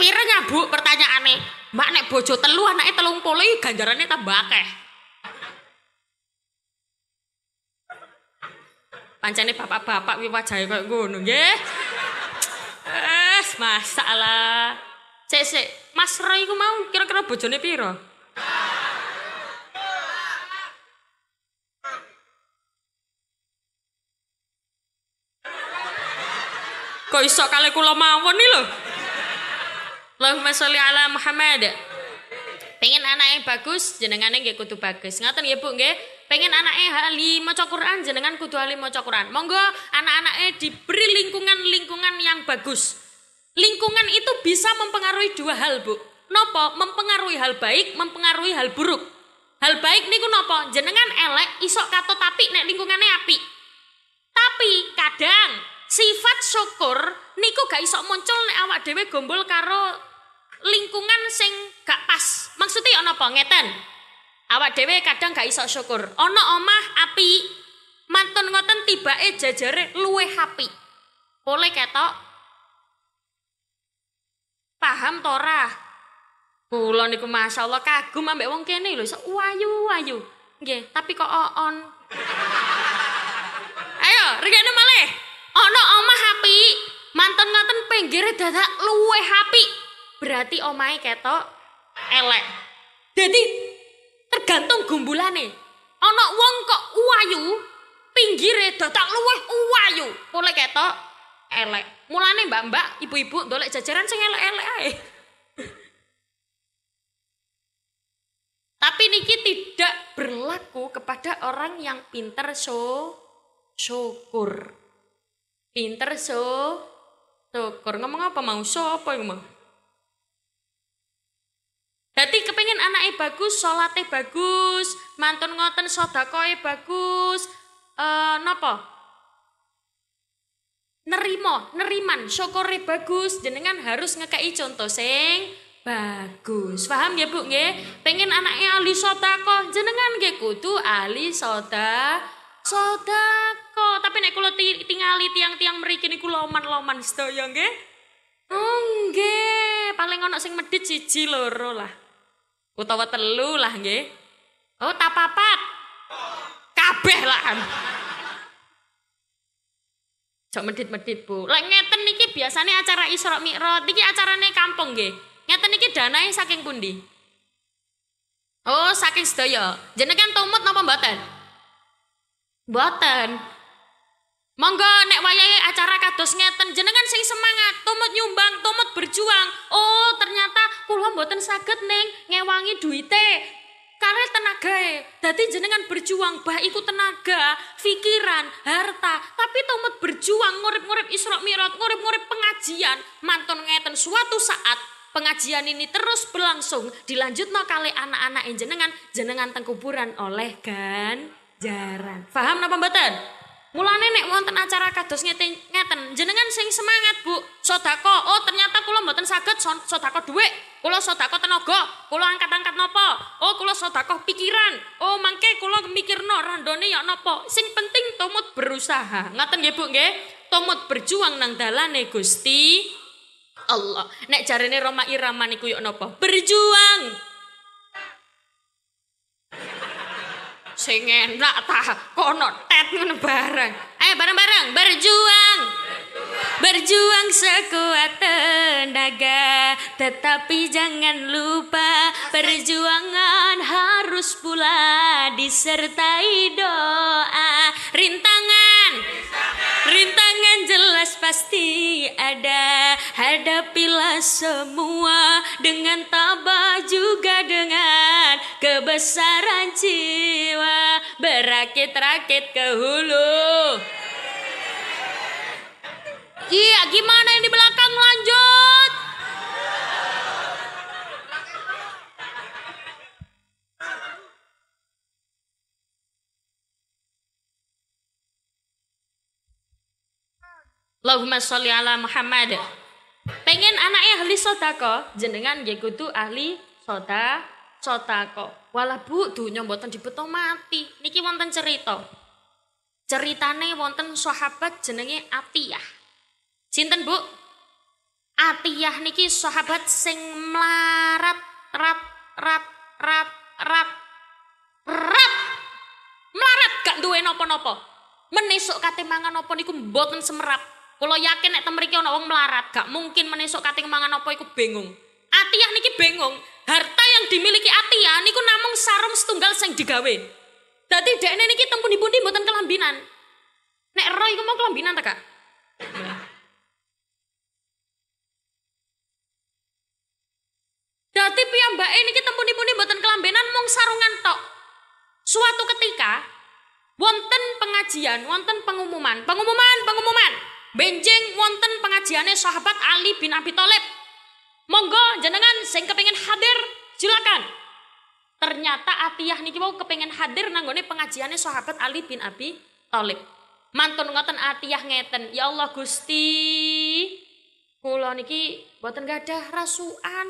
Kulhu Kepiranya bu pertanyaannya Mbak nek bojo telu anaknya telung puluh ganjarannya tambah akeh. Pancene bapak-bapak wi wajahe koyo ngono nggih. Eh, masalah. Cek cek, Mas Roy ku mau kira-kira bojone piro? Kok iso kali kula mawon nih lho. Allahumma sholli ala Muhammad. Pengen anak yang bagus, jenengane nggih kudu bagus. Ngaten ya Bu nggih. pengen anaknya ahli maca Quran jenengan kudu ahli maca Quran. Monggo anak-anaknya diberi lingkungan-lingkungan yang bagus. Lingkungan itu bisa mempengaruhi dua hal, Bu. Nopo? Mempengaruhi hal baik, mempengaruhi hal buruk. Hal baik niku nopo? Jenengan elek isok kato tapi nek lingkungannya api. Tapi kadang sifat syukur niku gak isok muncul nek awak dhewe gombol karo lingkungan sing gak pas. Maksudnya ono apa? Ngeten. Awak dhewe kadang gak iso syukur. Ono omah api, mantun ngoten tibake jajare luwe api. Oleh ketok paham tora. Kula niku masyaallah kagum ambek wong kene lho, iso wayu-wayu. Nggih, tapi kok on. Ayo, regane malih. Ono omah api, mantun ngoten pinggire dadak luwe api. Berarti omahe ketok elek. Jadi tergantung gumbulane. Ana wong kok uwayu, pinggire dadak luweh uwayu. Oleh ketok elek. Mulane mbak-mbak, ibu-ibu ndolek jajaran sing elek-elek ae. Tapi niki tidak berlaku kepada orang yang pinter so syukur. Pinter so syukur. Ngomong apa mau? So apa yang mau? Jadi kepengen anaknya bagus, sholatnya bagus, mantun ngoten sodakoe bagus, uh, nopo? Nerimo, neriman, syukure bagus, jenengan harus ngekei contoh sing bagus. Paham ya Bu nggih? Pengen anaknya ahli sodako, jenengan nggih kudu ahli soda sodako. Tapi nek kula tingali tiang-tiang mriki niku loman-loman sedaya nggih. Oh nggih, paling ana sing medhit siji loro lah utawa telu lah nggih. Oh, tak papat. Kabeh lah. Jok medit-medit, Bu. Lek ngeten niki biasanya acara Isra Mi'raj, niki acarane kampung nggih. Ngeten niki danae saking pundi? Oh, saking sedaya. Jenengan tumut napa mboten? Mboten. Monggo nek wayahe acara kados ngeten jenengan sing semangat, tumut nyumbang, tumut berjuang. Oh, ternyata kula mboten saged ning ngewangi duite. Karena tenaga Dadi jenengan berjuang bah iku tenaga, pikiran, harta, tapi tumut berjuang ngurip-ngurip Isra Mi'raj, ngurip-ngurip pengajian, mantun ngeten suatu saat pengajian ini terus berlangsung dilanjut no kali anak-anak jenengan jenengan tengkuburan oleh ganjaran. Paham napa mboten? Mulane nek wonten acara kados ngeten ngeten, jenengan sing semangat, Bu. Sodako. Oh, ternyata kula mboten saged sodako dhuwit. Kula sodako tenaga, kula angkat-angkat napa? Oh, kula sodako pikiran. Oh, mangke kula mikirno randone ya napa. Sing penting tumut berusaha. Ngaten nggih, Bu nggih? Tumut berjuang nang dalane Gusti Allah. Nek jarene Roma Irama niku napa? Berjuang. Sing enak ta? Kono tet ngono bareng? Ayo bareng-bareng berjuang. Berjuang sekuat tenaga. Tetapi jangan lupa perjuangan harus pula disertai doa. Rintangan. Rintangan jelas pasti ada. Hadapilah semua dengan tabah juga dengan kebesaran jiwa berakit-rakit ke hulu. Iya, gimana yang di belakang lanjut? Allahumma sholli ala Muhammad. Pengen anaknya ahli sodako, jenengan ya kudu ahli soda sodako. Walah bu, dunya mboten dibeto mati. Niki wonten cerita. Ceritane wonten sahabat jenenge Atiyah. Sinten bu? Atiyah niki sahabat sing melarat rat rat rat rat rat melarat gak duwe napa-napa. Menesuk kate mangan napa niku mboten semerap. Kalau yakin nek temriki ana wong melarat, gak mungkin menesuk kating mangan apa iku bingung. Atiyah niki bingung. Harta yang dimiliki Atiyah niku namung sarung setunggal sing digawe. Dadi dekne niki tempun-pundi mboten kelambinan. Nek roh iku mau kelambinan ta, Kak? Dadi piyambake niki tempun-pundi mboten kelambinan mung sarungan tok. Suatu ketika wonten pengajian, wonten pengumuman, pengumuman, pengumuman. Benjing wonten pengajiannya sahabat Ali bin Abi Thalib. Monggo jenengan sing kepingin hadir silakan. Ternyata Atiyah niki mau kepingin hadir nanggone pengajiannya sahabat Ali bin Abi Thalib. Mantun ngoten Atiyah ngeten, ya Allah Gusti. Kula niki boten gadah rasukan,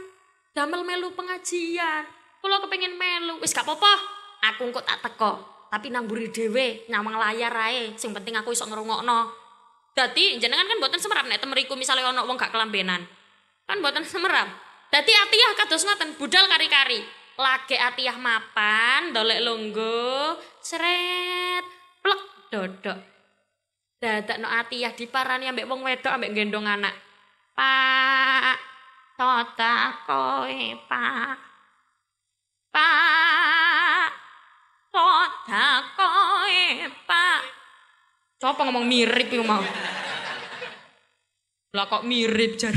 damel melu pengajian. Kula kepengin melu, wis gak apa-apa. Aku engko tak teko, tapi nang buri dhewe nyamang layar ae. Sing penting aku iso ngrungokno. Dadi jenengan kan boten semerap nek temeriku misale ana wong gak kelambenan. Kan boten semerap. Dadi Atiyah kados ngoten, budal kari-kari. Lage Atiyah mapan, dolek longgo, seret, plek dodok. Dadak no Atiyah diparani ambek wong wedok ambek gendong anak. Pak, tota koe, Pak. Pak, koe Pak. Coba ngomong mirip yang mau? Lah kok mirip jar?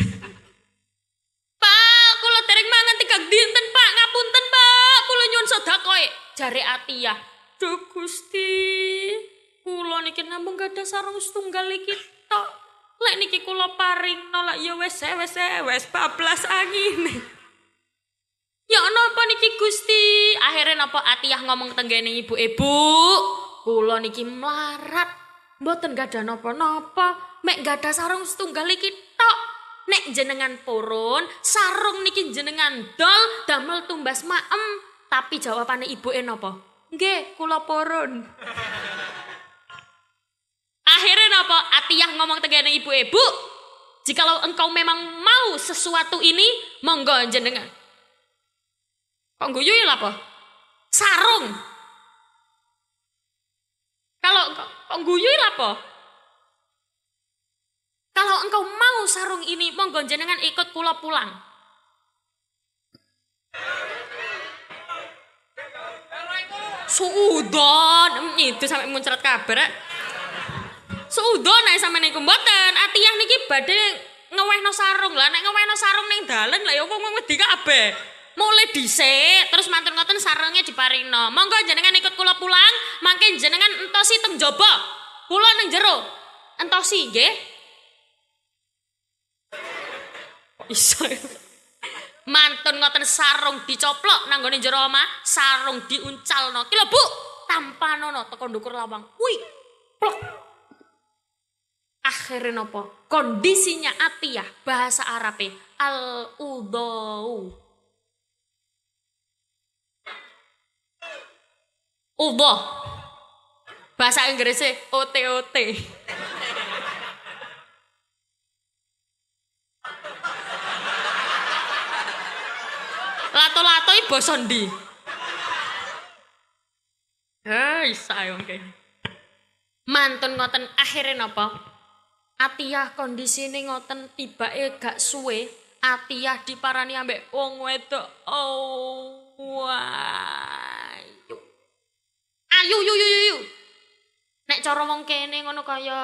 Nyuwun sedekah. Jare Atia. Duh Gusti. Kula niki namung gadah sarung setunggal iki tok. Lek niki kula paring nolak ya wes wes wes bablas angin. Ya napa niki Gusti? Akhirnya napa Atiyah ngomong tenggene ibu-ibu, kula niki melarat. Mboten gadah napa-napa, mek gadah sarung setunggal iki tok. Nek jenengan purun, sarung niki jenengan dol damel tumbas maem. Tapi jawabane ibuke napa? Nggih, kula purun. Akhirnya napa? Atiyah ngomong ibu-ibu, jikalau engkau memang mau sesuatu ini, monggo jenengan Kok guyu ya apa? Sarung. Kalau kok guyu ya apa? Kalau engkau mau sarung ini, monggo jenengan ikut kula pulang. Suudon, itu sampai muncrat kabar. Suudon ae sampe niku mboten. Atiyah niki badhe ngewehno sarung. Lah, nek ngewehno sarung ning dalan lah ya wong wedi kabeh. Mulai dhisik terus mantun ngoten sarungnya diparino. Monggo jenengan ikut kula pulang mangke jenengan entosi teng jaba kula nang jero. Entosi nggih. Iso mantun ngoten sarung dicoplok nang gone jero omah sarung diuncalno. Ki lho Bu tampanono teko ndukur lawang. Wih plok akhirnya nopo? Kondisinya atiyah bahasa Arabe al udau Allah. Bahasa Inggrisnya OTOT. Lato-lato iki basa ndi? Hei, saya kene. Mantun ngoten akhirnya napa? Atiyah kondisine ngoten tibake gak suwe, Atiyah diparani ambek wong wedok. Oh, wah. Ayu yu yu yu. Nek cara wong kene ngono kaya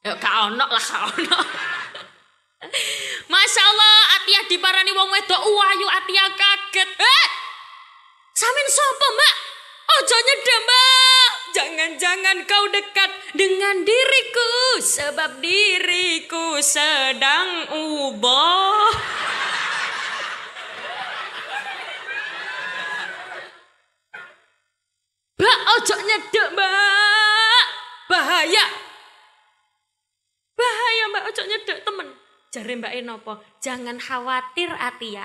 ya gak ono lah gak ono. Diparani wong wedok ayu Atia kaget. Eh, samin sopo mbak? Ojo nyedem mbak. Jangan-jangan kau dekat dengan diriku sebab diriku sedang ubah. Mbak, ojo nyedek, Mbak. Bahaya, Jare Mbak Enopo, jangan khawatir Atia.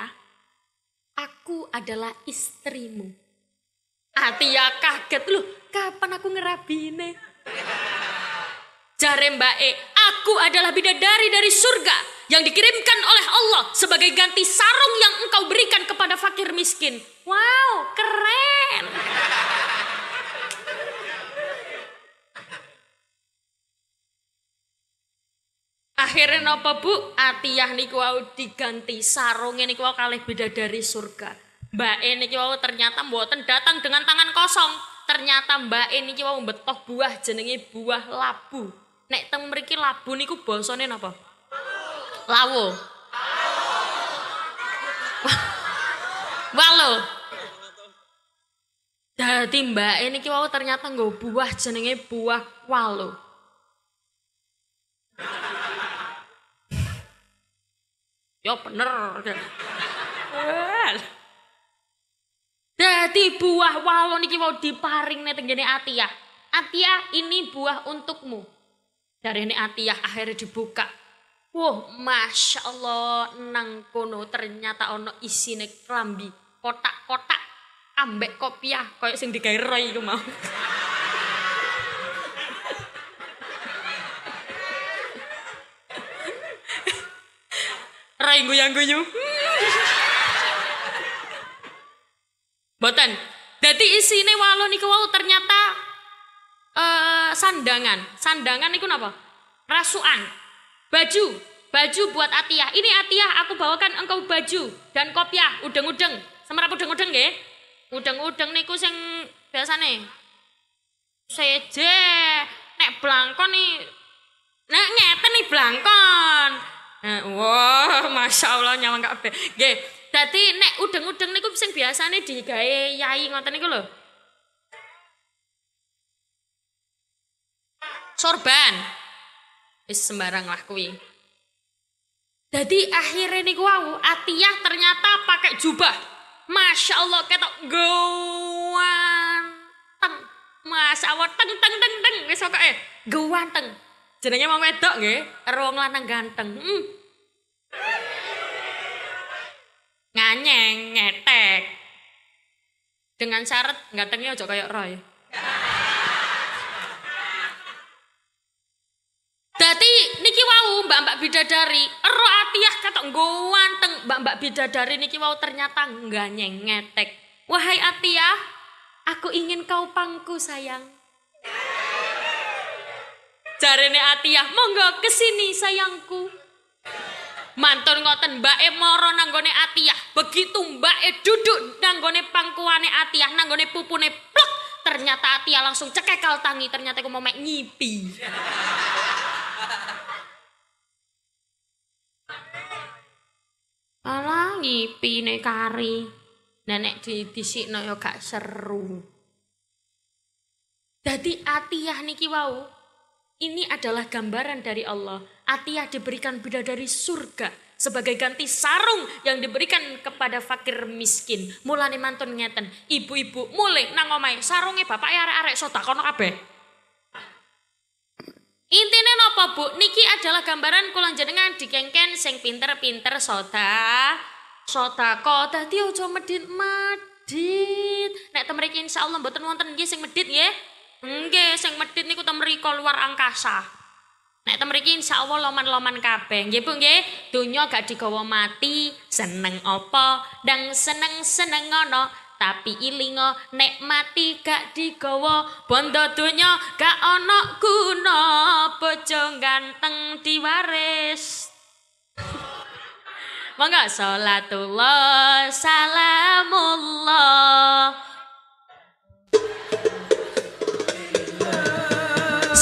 Aku adalah istrimu. Atia kaget loh, kapan aku ngerabine? Jare Mbak E, aku adalah bidadari dari surga yang dikirimkan oleh Allah sebagai ganti sarung yang engkau berikan kepada fakir miskin. Wow, keren. Akhirnya napa Bu? Atiyah niku wau diganti sarungnya niku wau kalih dari surga. Mbak E niki wau ternyata mboten datang dengan tangan kosong. Ternyata Mbak E niki wau betoh buah jenenge buah labu. Nek teng mriki labu niku basane napa? Lawo. Walo. Dadi mbak ini ki wau ternyata nggo buah jenenge buah walu. Yo bener. Dadi buah walu niki wau diparing nih tenggene Atia. Atia ini buah untukmu. Dari ini Atia akhirnya dibuka. Wah, masya Allah, nang kono ternyata ono isine klambi, kotak-kotak ambek kopiah koyo sing digawe iku mau. Roy guyang-guyu. Boten. Dadi isine walo niku wau ternyata uh, sandangan. Sandangan niku napa? Rasukan. Baju, baju buat Atiyah. Ini Atiyah, aku bawakan engkau baju dan kopiah, udeng-udeng. Semerap udeng-udeng nggih. Udeng-udeng niku sing biasane seje nek blangkon nih nek ngeten nih blangkon. Nah, wah, masya Allah nyawang kabeh. Nggih, dadi nek udeng-udeng niku sing biasane digawe yai ngoten niku lho. Sorban. Wis sembarang lah kuwi. Jadi akhirnya niku wau Atiyah ternyata pakai jubah. Masya Allah ketok gawanteng. Masya Allah teng teng teng teng wis eh gawanteng. Jenenge mau wedok nggih, karo lanang ganteng. Hmm. Nganyeng, ngetek. Dengan syarat gantengnya aja kayak Roy. Dadi niki wau mbak-mbak bidadari, ero atiah kata ganteng mbak-mbak bidadari niki wau ternyata enggak nyengetek. Wahai atiah, aku ingin kau pangku sayang. Jarene atiah, monggo ke sini sayangku. Mantun ngoten Mbak E moro nanggone atiah. Begitu Mbak E duduk nanggone pangkuane atiah, nanggone pupune plek. Ternyata atiah langsung cekekal tangi, ternyata aku mau mek ngipi. Alah ngipine kari. Nenek di disikno yo gak seru. Dadi Atiyah niki wau ini adalah gambaran dari Allah. Atiyah diberikan bidadari surga sebagai ganti sarung yang diberikan kepada fakir miskin. Mulane mantun ngeten, ibu-ibu mulai nang omahe sarunge bapak arek-arek sodakono kabeh. Intinya nopo bu, niki adalah gambaran kulon jenengan dikengken sing pinter-pinter soda, soda kok tadi ojo medit medit. Nek temeriki insya Allah mboten wonten nggih sing medit ya. Nggih, sing medit niku temeriko luar angkasa. Nek temeriki insya Allah loman-loman kabeh. Nggih bu nggih, dunia gak digawa mati, seneng opo, dan seneng-seneng ngono tapi ilingo nek mati gak digawa bondo donya gak ana guna bojo ganteng diwaris Monggo salatullah salamullah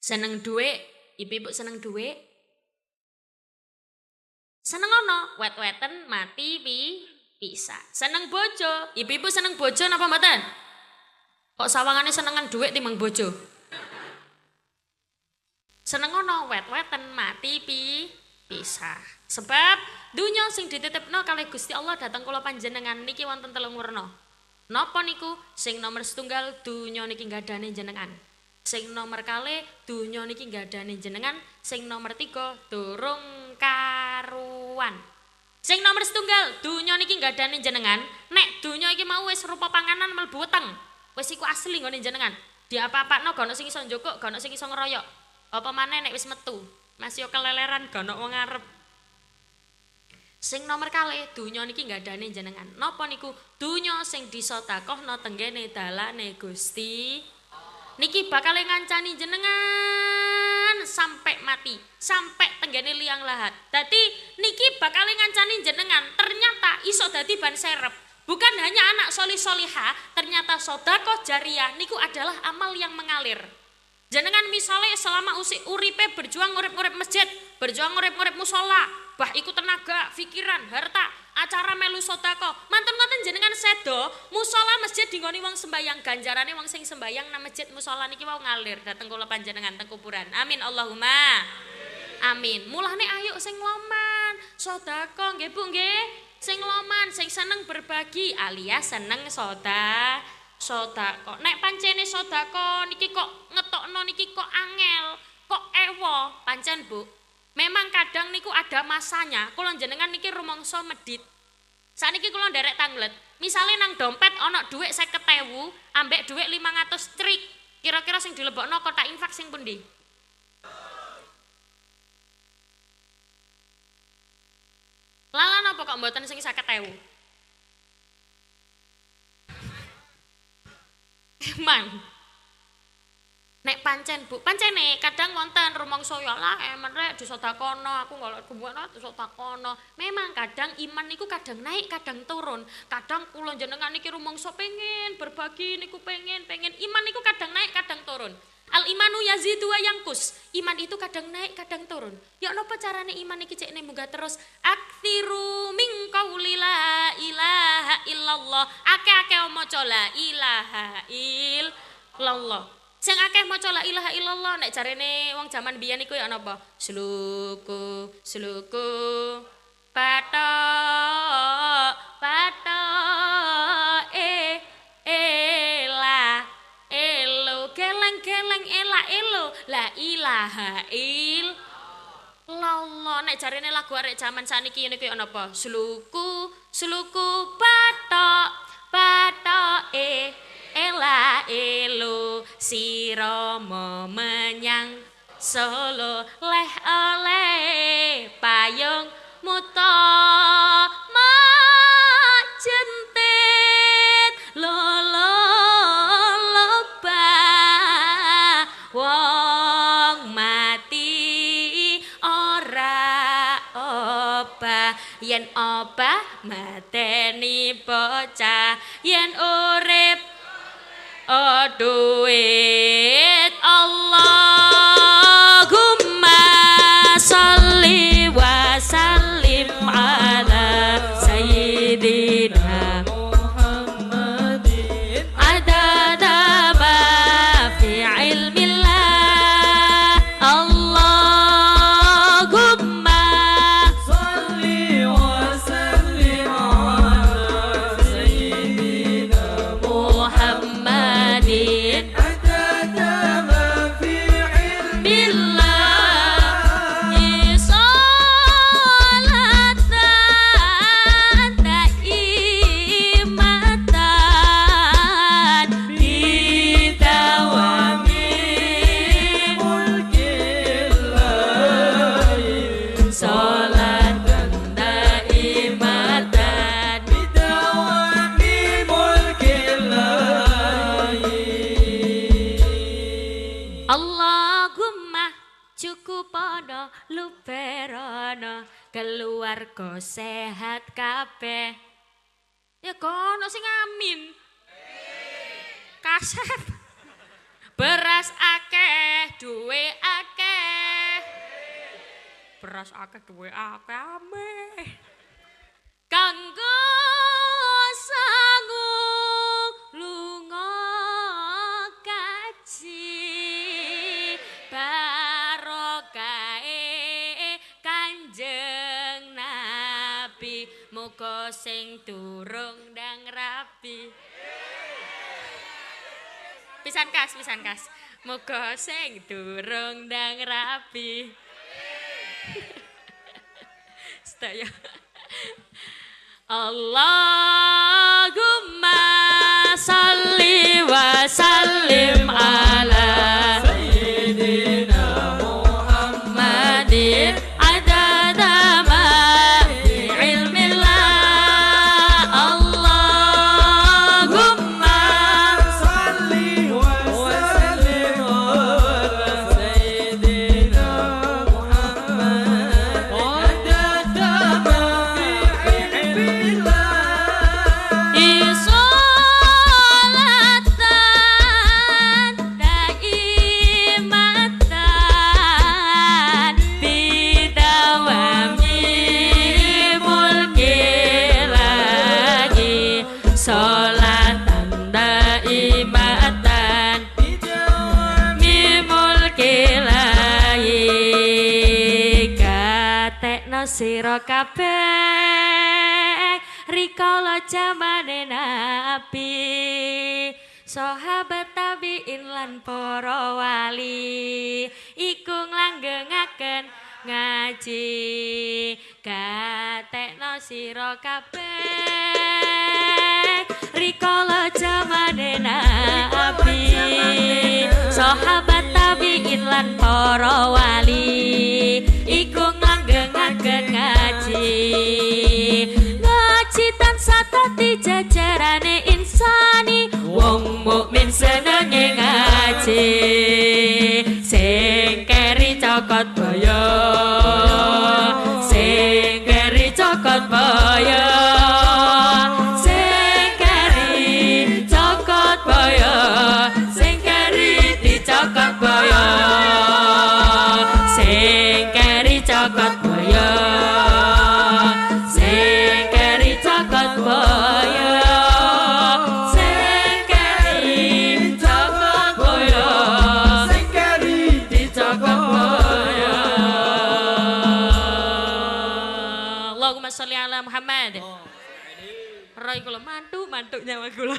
seneng duit ibu-ibu seneng duit seneng ngono wet-weten mati pi pisah seneng bojo ibu-ibu seneng bojo napa mboten kok sawangannya senengan duit timbang bojo seneng ngono wet-weten mati pi pisah. Sebab dunia sing dititipno kali Gusti Allah datang kula panjenengan niki wonten telung werna. Napa niku? Sing nomor setunggal dunia niki gadane jenengan. Sing nomor kali dunia niki gadane jenengan. Sing nomor tiga durung karuan. Sing nomor setunggal dunia niki gadane jenengan. Nek dunia iki mau wis rupa panganan mlebu weteng. Wis iku asli nggone jenengan. Di apa-apakno gak ono sing iso njokok, gak ono sing iso ngeroyok. Apa maneh nek wis metu? Masih keleleran gak wong arep. Sing nomor kali dunya niki ngadane jenengan. Napa niku? Dunya sing disedekahno tenggene dalane Gusti. Niki bakal ngancani jenengan sampai mati, sampai tenggene liang lahat. Dadi niki bakal ngancani jenengan. Ternyata iso dadi ban serep. Bukan hanya anak soli soliha, ternyata sodako jariah niku adalah amal yang mengalir. Jenengan misalnya selama usi uripe berjuang ngurip-ngurip masjid, berjuang ngurip-ngurip musola, bah ikut tenaga, pikiran, harta, acara melu sodako. Mantan ngoten jenengan sedo, musola masjid dinggoni wong sembayang ganjarane wong sing sembayang nang masjid musola niki mau ngalir dateng kula panjenengan teng kuburan. Amin Allahumma. Amin. Mulane ayo sing loman, sodako nggih Bu nggih. Sing loman, sing seneng berbagi alias seneng soda sodako. Nek pancene sodako niki kok ngetokno niki kok angel, kok ewo pancen Bu. Memang kadang niku ada masanya, kula jenengan niki rumangsa medit. Saniki kula nderek tanglet. Misale nang dompet ana dhuwit 50.000, ambek dhuwit 500 trik. Kira-kira sing dilebokno kotak infak sing pundi? Lala napa kok mboten sing 50.000? Emang Nek pancen Bu, pancen nih kadang wonten rumangsa ya lah emen rek disodakono, aku golek dhuwit disodakono. Memang kadang iman niku kadang naik, kadang turun. Kadang kula jenengan niki rumangsa pengen berbagi niku pengen, pengen iman niku kadang naik, kadang turun. Al imanu yazidu wa yangkus. Iman itu kadang naik, kadang turun. Ya napa carane iman iki cek munggah terus? Aktiru min qauli la ilaha illallah. Akeh-akeh maca la ilaha illallah. Sing akeh maca la ilaha illallah nek jarene wong jaman biyen iku ya napa? Sluku, sluku. Pato, pato, e, ela, elo, geleng, geleng, ela, elo, la ilaha il. Lolo, nek jarene lagu arek jaman saniki niku ya napa? Sluku, sluku, pato, pato, e, ela elo siromo menyang solo. Leh oleh payung muto majentit. Lolo loba wong mati ora oba yen oba mateni bocah yen urip duit kabeh. Ya kono sing amin. Kasep. Beras akeh, duwe akeh. Beras akeh, duwe akeh ameh. Kanggo sanggup muga sing durung ndang rapi pisan kas pisan kas. Muga sing durung ndang rapi sedaya Allahumma salli wa sallim ala sira kabeh. Rikala jamane nabi sahabat tabiin lan para wali iku nglanggengaken ngaji. Gatekno sira kabeh. Rikala jamane nabi sahabat tabiin lan para wali iku nganggengaken ngaji ngaji tansah dadi jajarane insani. Wong mukmin senenge ngaji. Sing keri cokot boyo. Sing keri cokot boyo mantuk nyawa kula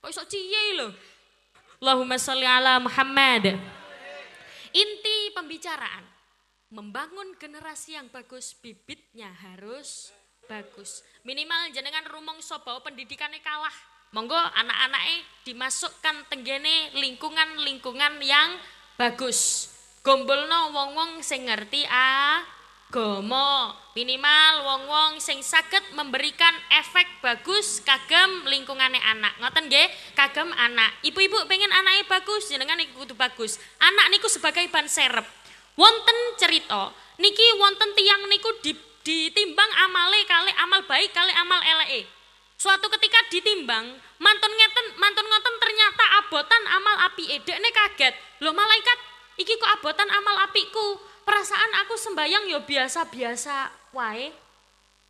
Kok iso ciye lho? Allahumma sholli ala Muhammad. Inti pembicaraan membangun generasi yang bagus bibitnya harus bagus. Minimal jenengan rumongso bahwa pendidikannya kalah. Monggo anak-anaknya dimasukkan tenggene lingkungan-lingkungan yang bagus. Gombolno wong-wong sing ngerti agama minimal wong-wong sing saged memberikan efek bagus kagem lingkungannya anak. Ngoten nggih? Kagem anak. Ibu-ibu pengen anaknya bagus jenengan iku kudu bagus. Anak niku sebagai ban serep. Wonten cerita niki wonten tiang niku di, ditimbang amale kali amal baik kali amal eleke. Suatu ketika ditimbang mantun ngeten mantun ngoten ternyata abotan amal api edekne kaget. Loh malaikat iki kok abotan amal apiku perasaan aku sembayang yo biasa-biasa wae.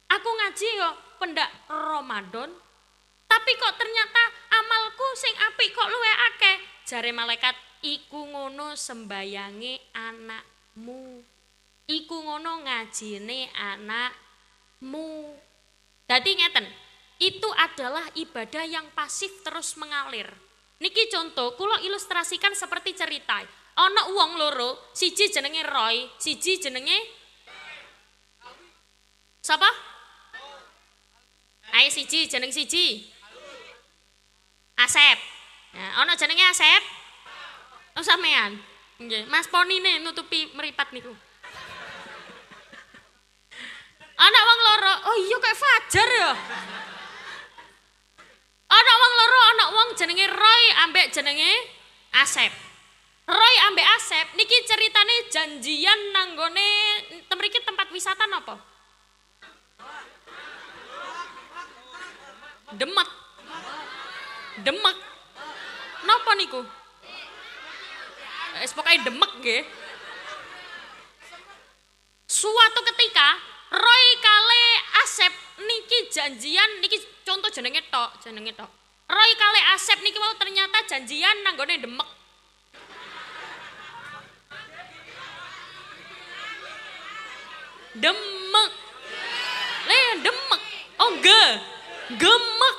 Aku ngaji yo pendak Ramadan. Tapi kok ternyata amalku sing apik kok luwe akeh? Jare malaikat iku ngono sembayange anakmu. Iku ngono ngajine anakmu. Dadi ngeten itu adalah ibadah yang pasif terus mengalir. Niki contoh kulo ilustrasikan seperti cerita ana wong loro siji jenenge Roy siji jenenge Sapa? Ayo siji jeneng siji. Asep. Nah, jenenge Asep. Oh sampean. Nggih, Mas Ponine nutupi meripat niku. Anak wong loro, oh iya kayak Fajar ya. Anak wong loro, anak wong jenenge Roy ambek jenenge Asep. Roy ambek Asep niki ceritane janjian nanggone temriki tempat wisata napa? Demek. Demek. Napa niku? Wis pokoke demek nggih. Suatu ketika Roy kale Asep niki janjian niki contoh jenenge tok, jenenge tok. Roy kale Asep niki mau ternyata janjian nanggone demek. Demek. Le demek. Oh ge. Gemek.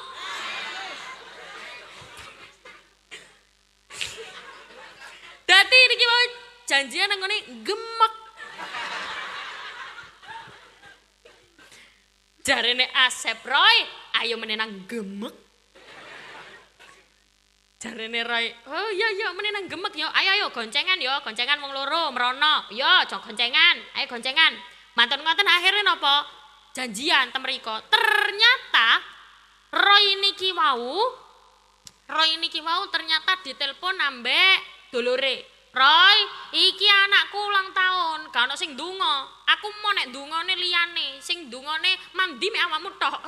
Dadi niki mau janjian nanggone gemek. Jarene Asep Roy, ayo menenang gemek. Jarene Roy, oh iya iya menenang gemek yo. Ayo ayo goncengan yo, goncengan wong loro merono. Yo, jong goncengan. Ayo goncengan. Mantun ngoten akhirnya nopo? Janjian temeriko. Ternyata Roy niki wau Roy niki wau ternyata ditelepon ambek dulure. Roy, iki anakku ulang tahun, ono sing ndonga. Aku mau nek ndongane liyane, sing ndongane mandi mek awakmu tok.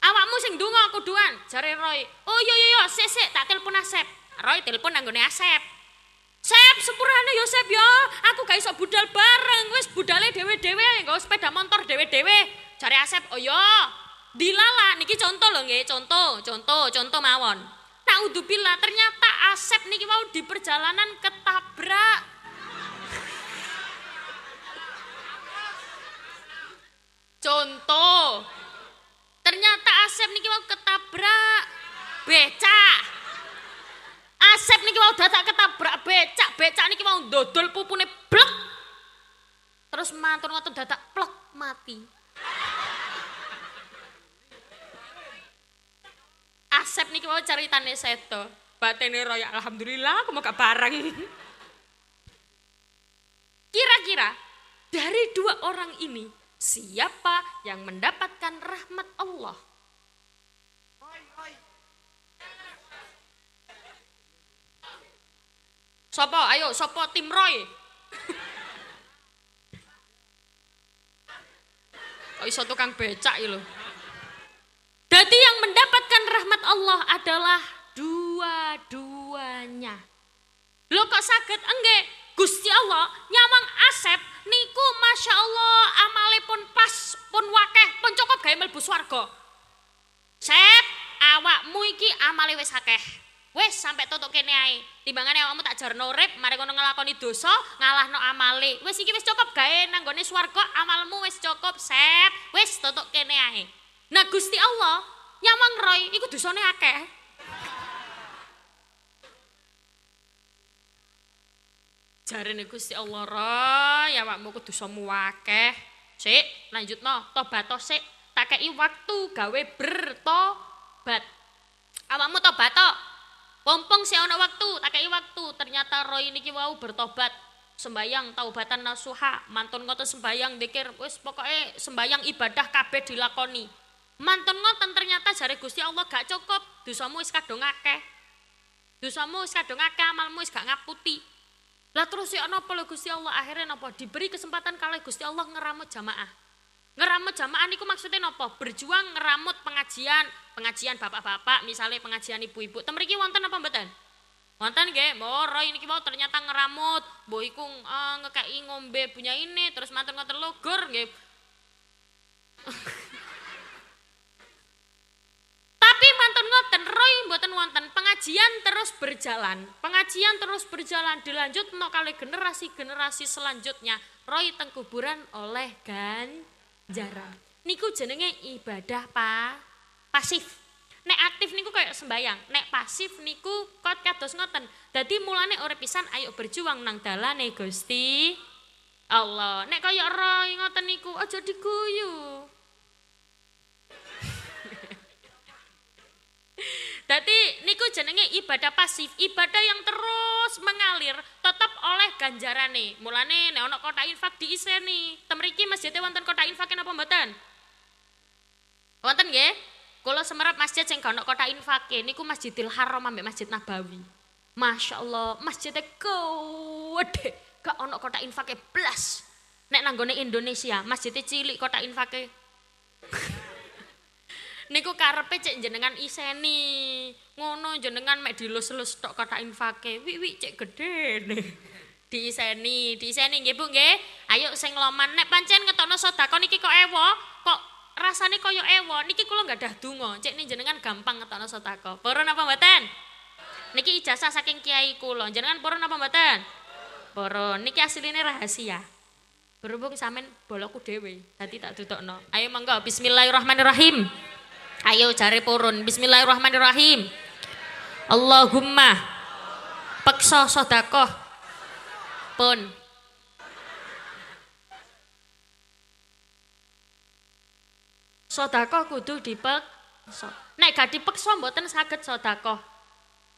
Awakmu sing ndonga kuduan, jare Roy. Oh iya iya iya, sik sik tak telepon Asep. Roy telepon nanggone Asep. Sep, sepurane yo Sep yo. Aku gak iso budal bareng, wis budale nggo sepeda motor dhewe-dhewe. Jare Asep, oh iya. Dilala niki contoh lho nggih, contoh, contoh, contoh mawon. Naudzubillah, ternyata Asep niki mau di perjalanan ketabrak. Contoh. Ternyata Asep niki mau ketabrak becak. Asep niki mau dadak ketabrak becak, becak niki mau dodol pupune blek. Terus mantur ngoten dadak plek mati. Asep niki mau ceritane seto. Batene roya alhamdulillah aku mau bareng. Kira-kira dari dua orang ini siapa yang mendapatkan rahmat Allah? Sopo, ayo, sopo tim Roy. Kok iso tukang becak lho. Jadi yang mendapatkan rahmat Allah adalah dua-duanya. Lo kok sakit? Enggak. Gusti Allah nyamang Asep niku Masya Allah amale pun pas pun wakeh pun cukup gawe mlebu swarga. Sep, awakmu iki amale wis akeh. Wis sampai tutuk kene ae. Timbangane awakmu tak jarno urip, mari ngono nglakoni dosa, ngalahno amale. Wis iki wis cukup gawe nang gone swarga, amalmu wis cukup, Sep. Wis tutuk kene ae. Nah Gusti Allah nyamang roy iku dosane akeh. Jarene Gusti Allah roy awakmu kudu dosamu akeh. Sik, lanjutno, tobat sik. Tak kei waktu gawe bertobat. Awakmu tobat to. Pompong sih ana waktu, tak kei waktu. Ternyata roy niki wau bertobat. Sembayang taubatan nasuha, mantun ngoten sembayang dikir wis pokoke sembayang ibadah kabeh dilakoni. Mantun ngoten ternyata jare Gusti Allah gak cukup, dosamu wis kadung akeh. Dosamu wis kadung akeh, amalmu wis ngaputi. Lah terus ya lho Gusti Allah akhirnya napa diberi kesempatan kali Gusti Allah ngeramut jamaah. Ngeramut jamaah niku maksudnya napa? Berjuang ngeramut pengajian, pengajian bapak-bapak, misalnya pengajian ibu-ibu. Temriki wonten apa mboten? Wonten nggih, moro ini mau ternyata ngeramut, mbok iku uh, ngekeki ngombe punya ini terus mantan ngoten logor nggih. Tapi mantan ngoten roy mboten wonten pengajian terus berjalan. Pengajian terus berjalan dilanjut no kali generasi-generasi selanjutnya roy teng kuburan oleh ganjaran. Niku jenenge ibadah pa pasif. Nek aktif niku kayak sembayang, nek pasif niku kot kados ngoten. Dadi mulane ora pisan ayo berjuang nang dalane Gusti Allah. Nek kaya roy ngoten niku aja diguyu. Dadi niku jenenge ibadah pasif, ibadah yang terus mengalir tetap oleh ganjarane. Mulane nek ana kota infak diiseni. Temriki masjidnya wonten kota infak napa mboten? Wonten nggih? Kula semerap masjid sing gak kota infake niku Masjidil Haram ambek Masjid Nabawi. Masya Allah, masjidnya gede, gak ono kota infake blas. Nek nanggone Indonesia, masjidnya cilik kota infake. Niku karepe cek jenengan iseni. Ngono jenengan mek dilus-lus tok kota infake. Wi wi cek gede nih. Diiseni, diiseni nggih Bu nggih. Ayo sing loman nek pancen ngetokno sedekah niki kok ewo, kok rasane kaya ewo. Niki kula nggak dah donga, cek nih jenengan gampang ngetokno sedekah. Purun apa mboten? Niki ijazah saking kiai kula. Jenengan purun apa mboten? Purun. Niki asline rahasia. Berhubung sampean bolokku dhewe, dadi tak tutupno. Ayo monggo bismillahirrahmanirrahim. Ayo cari purun. Bismillahirrahmanirrahim. Allahumma peksa sodakoh pun. Sodakoh kudu dipeksa. Nek gak dipeksa mboten saged sodakoh.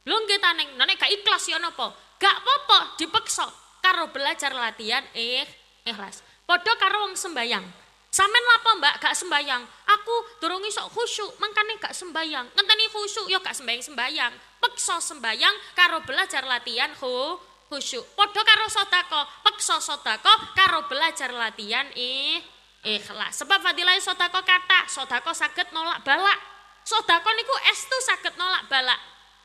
Lho nggih ta ning nek gak ikhlas ya napa? Gak apa-apa dipeksa karo belajar latihan eh ikhlas. Padha karo wong sembayang. Sampean lapo mbak gak sembayang? Aku durung iso khusyuk, mangkane gak sembayang. Ngenteni khusyuk ya gak sembayang-sembayang. Peksa sembayang karo belajar latihan khu khusyuk. Padha karo sodako, peksa sodako karo belajar latihan ih ikhlas. Sebab fadilah sodako kata, sodako sakit nolak balak. Sodako niku estu sakit nolak balak.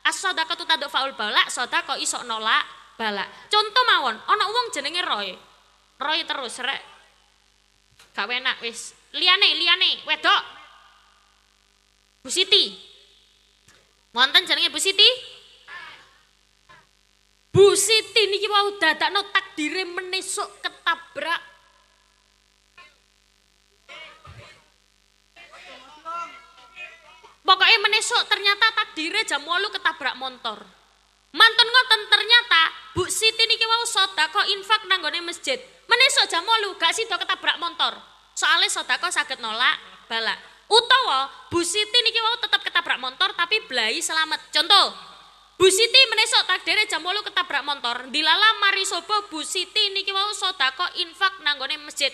As sodako tu taduk faul balak, sodako iso nolak balak. Contoh mawon, ana wong jenenge Roy. Roy terus rek Gak enak wis. liane liane wedok. Bu Siti. Wonten jenenge Bu Siti? Bu Siti niki wau dadakno takdire menesuk ketabrak Pokoknya menesok ternyata takdirnya jam walu ketabrak motor. Mantun ngoten ternyata Bu Siti niki wau sedekah infak nanggone masjid. Menesok jam 8 gak sida ketabrak motor. Soalnya sedekah saged nolak balak. Utawa Bu Siti niki wau tetap ketabrak motor tapi belai selamat. Contoh, Bu Siti menesok takdire jam 8 ketabrak motor. Dilala mari sopo Bu Siti niki wau sedekah infak nanggone masjid.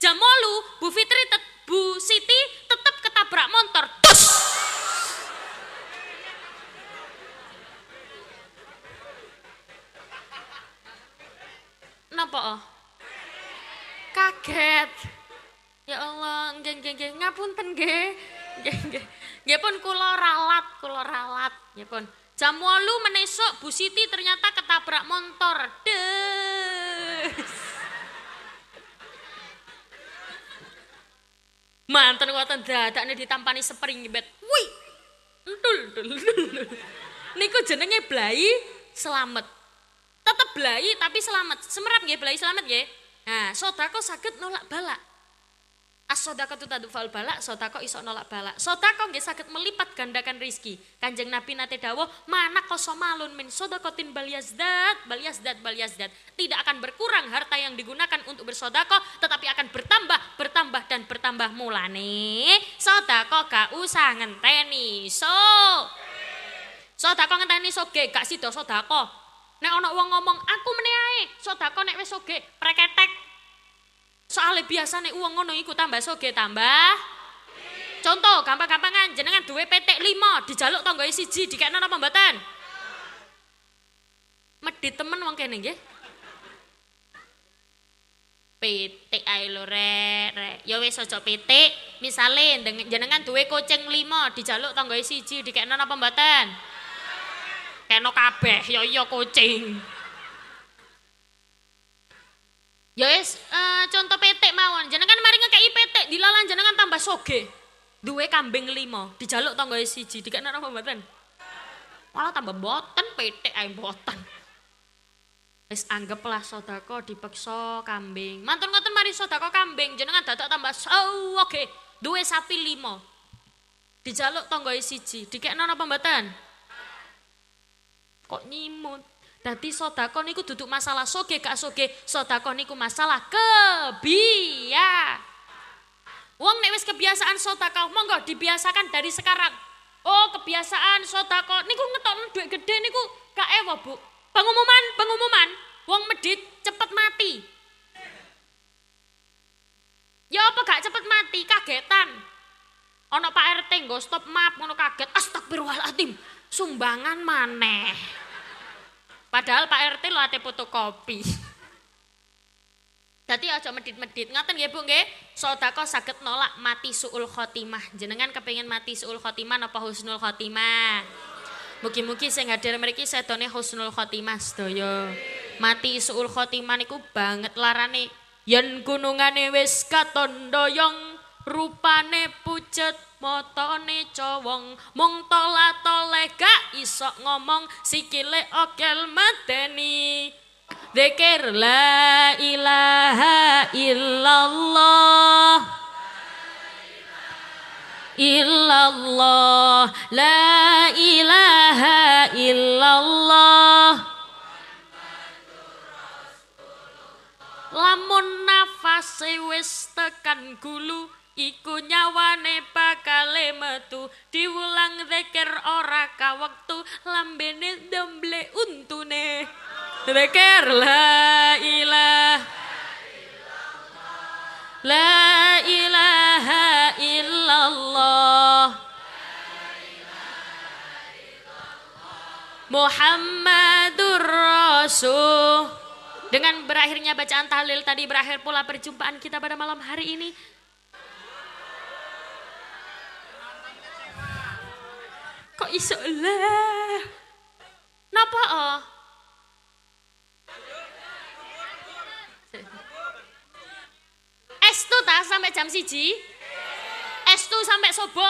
Jam 8 Bu Fitri tet, Bu Siti tetap ketabrak motor. Dus! Napa? Oh? Kaget. Ya Allah, nggih nggih nggih ngapunten nggih. Nggih nggih. Nggih pun kula ralat, kula ralat. Nggih pun. Jam 8 menesuk Bu Siti ternyata ketabrak motor. Des. Mantan ngoten dadakne ditampani spring bed. Wih. Entul, entul, entul. Niku jenenge blai selamat tetap belai tapi selamat. Semerap nggih belai selamat nggih. Nah, sodako sakit nolak balak. As sodako tu fal balak, sodako isok nolak balak. Sodako nggih sakit melipat gandakan rizki. Kanjeng Nabi nate dawuh, mana kosomalun min sodakotin balyazdat, balyazdat, balyazdat. Tidak akan berkurang harta yang digunakan untuk bersodako, tetapi akan bertambah, bertambah dan bertambah mulane. Sodako gak usah ngenteni. So, sodako ngenteni soge, gak sido sodako. Nek ana wong ngomong aku meneh ae, sedekah nek wis soge preketek. Soale biasane wong ngono iku tambah soge tambah Contoh, gampang-gampangan jenengan duwe petik 5 dijaluk tangga siji dikekno napa mboten? Medit temen wong kene nggih. Petik ae lho rek, rek. Ya wis aja petik. Misale jenengan duwe kucing 5 dijaluk tangga siji dikekno napa mboten? Kena kabeh. Ya iya kucing. Ya wis uh, contoh petik mawon. Jenengan mari ngekeki petik dilalan jenengan tambah soge. Duwe kambing lima dijaluk tangga siji dikene apa mboten? Malah tambah boten petik ae boten wis anggaplah sodako dipeksa kambing. Mantun ngoten mari sodako kambing. Jenengan dadak tambah soge. Duwe sapi lima dijaluk tangga siji dikekno apa mboten kok nyimut Dadi sodako niku duduk masalah soge gak soge, sodako niku masalah kebia. Wong nek wis kebiasaan sodako, monggo dibiasakan dari sekarang. Oh kebiasaan sodako, niku ngetok duit gede niku gak ewa bu. Pengumuman, pengumuman, wong medit cepet mati. Ya apa gak cepet mati, kagetan. Ono Pak RT nggo stop map ngono kaget. Astagfirullahaladzim sumbangan maneh. Padahal Pak RT lo ate fotokopi. Dadi aja medit-medit. Ngaten nggih Bu nggih, sedekah saged nolak mati suul khotimah. Jenengan kepengin mati suul khotimah napa husnul khotimah? Mugi-mugi sing hadir mriki sedone husnul khotimah sedaya. Mati suul khotimah niku banget larane yen gunungane wis katon doyong rupane pucet motone cowong. Mung tola tole gak iso ngomong. Sikile okel mateni. Dekir la ilaha illallah. Illallah. La ilaha illallah. Lamun nafas wis tekan gulu iku nyawane bakale metu diulang zikir ora ka wektu lambene demble untune. Zikir la ilah la ilaha illallah. Muhammadur Rasul. Dengan berakhirnya bacaan tahlil tadi berakhir pula perjumpaan kita pada malam hari ini. Kok iso lah? Napa oh? Estu ta sampai jam siji? Estu sampai sobo?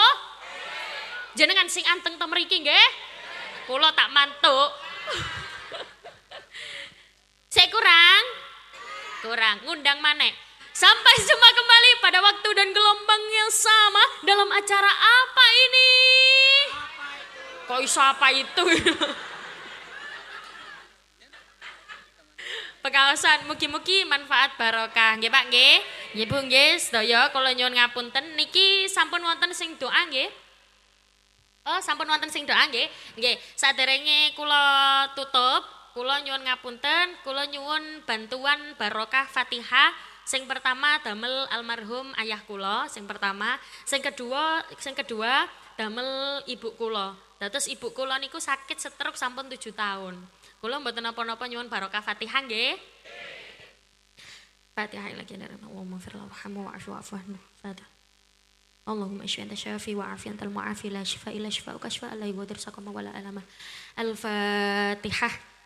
Jenengan sing anteng to mriki nggih? Kula tak mantuk. Saya kurang? Kurang. Ngundang mana? Sampai jumpa kembali pada waktu dan gelombang yang sama dalam acara apa ini? Kok iso apa itu? Pekaosan mugi-mugi manfaat barokah nggih Pak nggih. Nggih Bu nggih sedaya kula nyuwun ngapunten niki sampun wonten sing doa nggih. Oh, sampun wonten sing doa nggih. Nggih, saderenge kula tutup, kula nyuwun ngapunten, kula nyuwun bantuan barokah Fatihah sing pertama damel almarhum ayah kula, sing pertama, sing kedua, sing kedua damel ibu kula. Dados ibu kula niku sakit stroke sampun 7 tahun. Kula mboten napa-napa nyuwun barokah Fatihah nggih. Fatihah lagi dari Allahumma firlahu warhamhu wa'fu wa'fu anhu. Fatihah. Allahumma ishfi anta syafi wa afi antal mu'afi la shifa illa shifa la yughadiru saqama wala alama.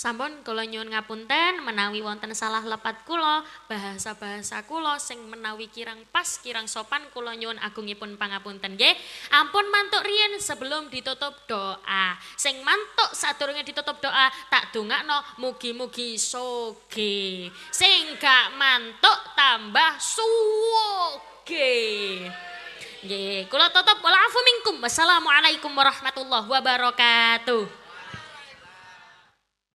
Sampun kula nyuwun ngapunten menawi wonten salah lepat kula, bahasa-bahasa kula sing menawi kirang pas, kirang sopan kula nyuwun agungipun pangapunten nggih. Ampun mantuk riyen sebelum ditutup doa. Sing mantuk sadurunge ditutup doa, tak dongakno mugi-mugi soge. Sing gak mantuk tambah suwoge. Nggih, kula tutup wala. Wassalamualaikum warahmatullahi wabarakatuh.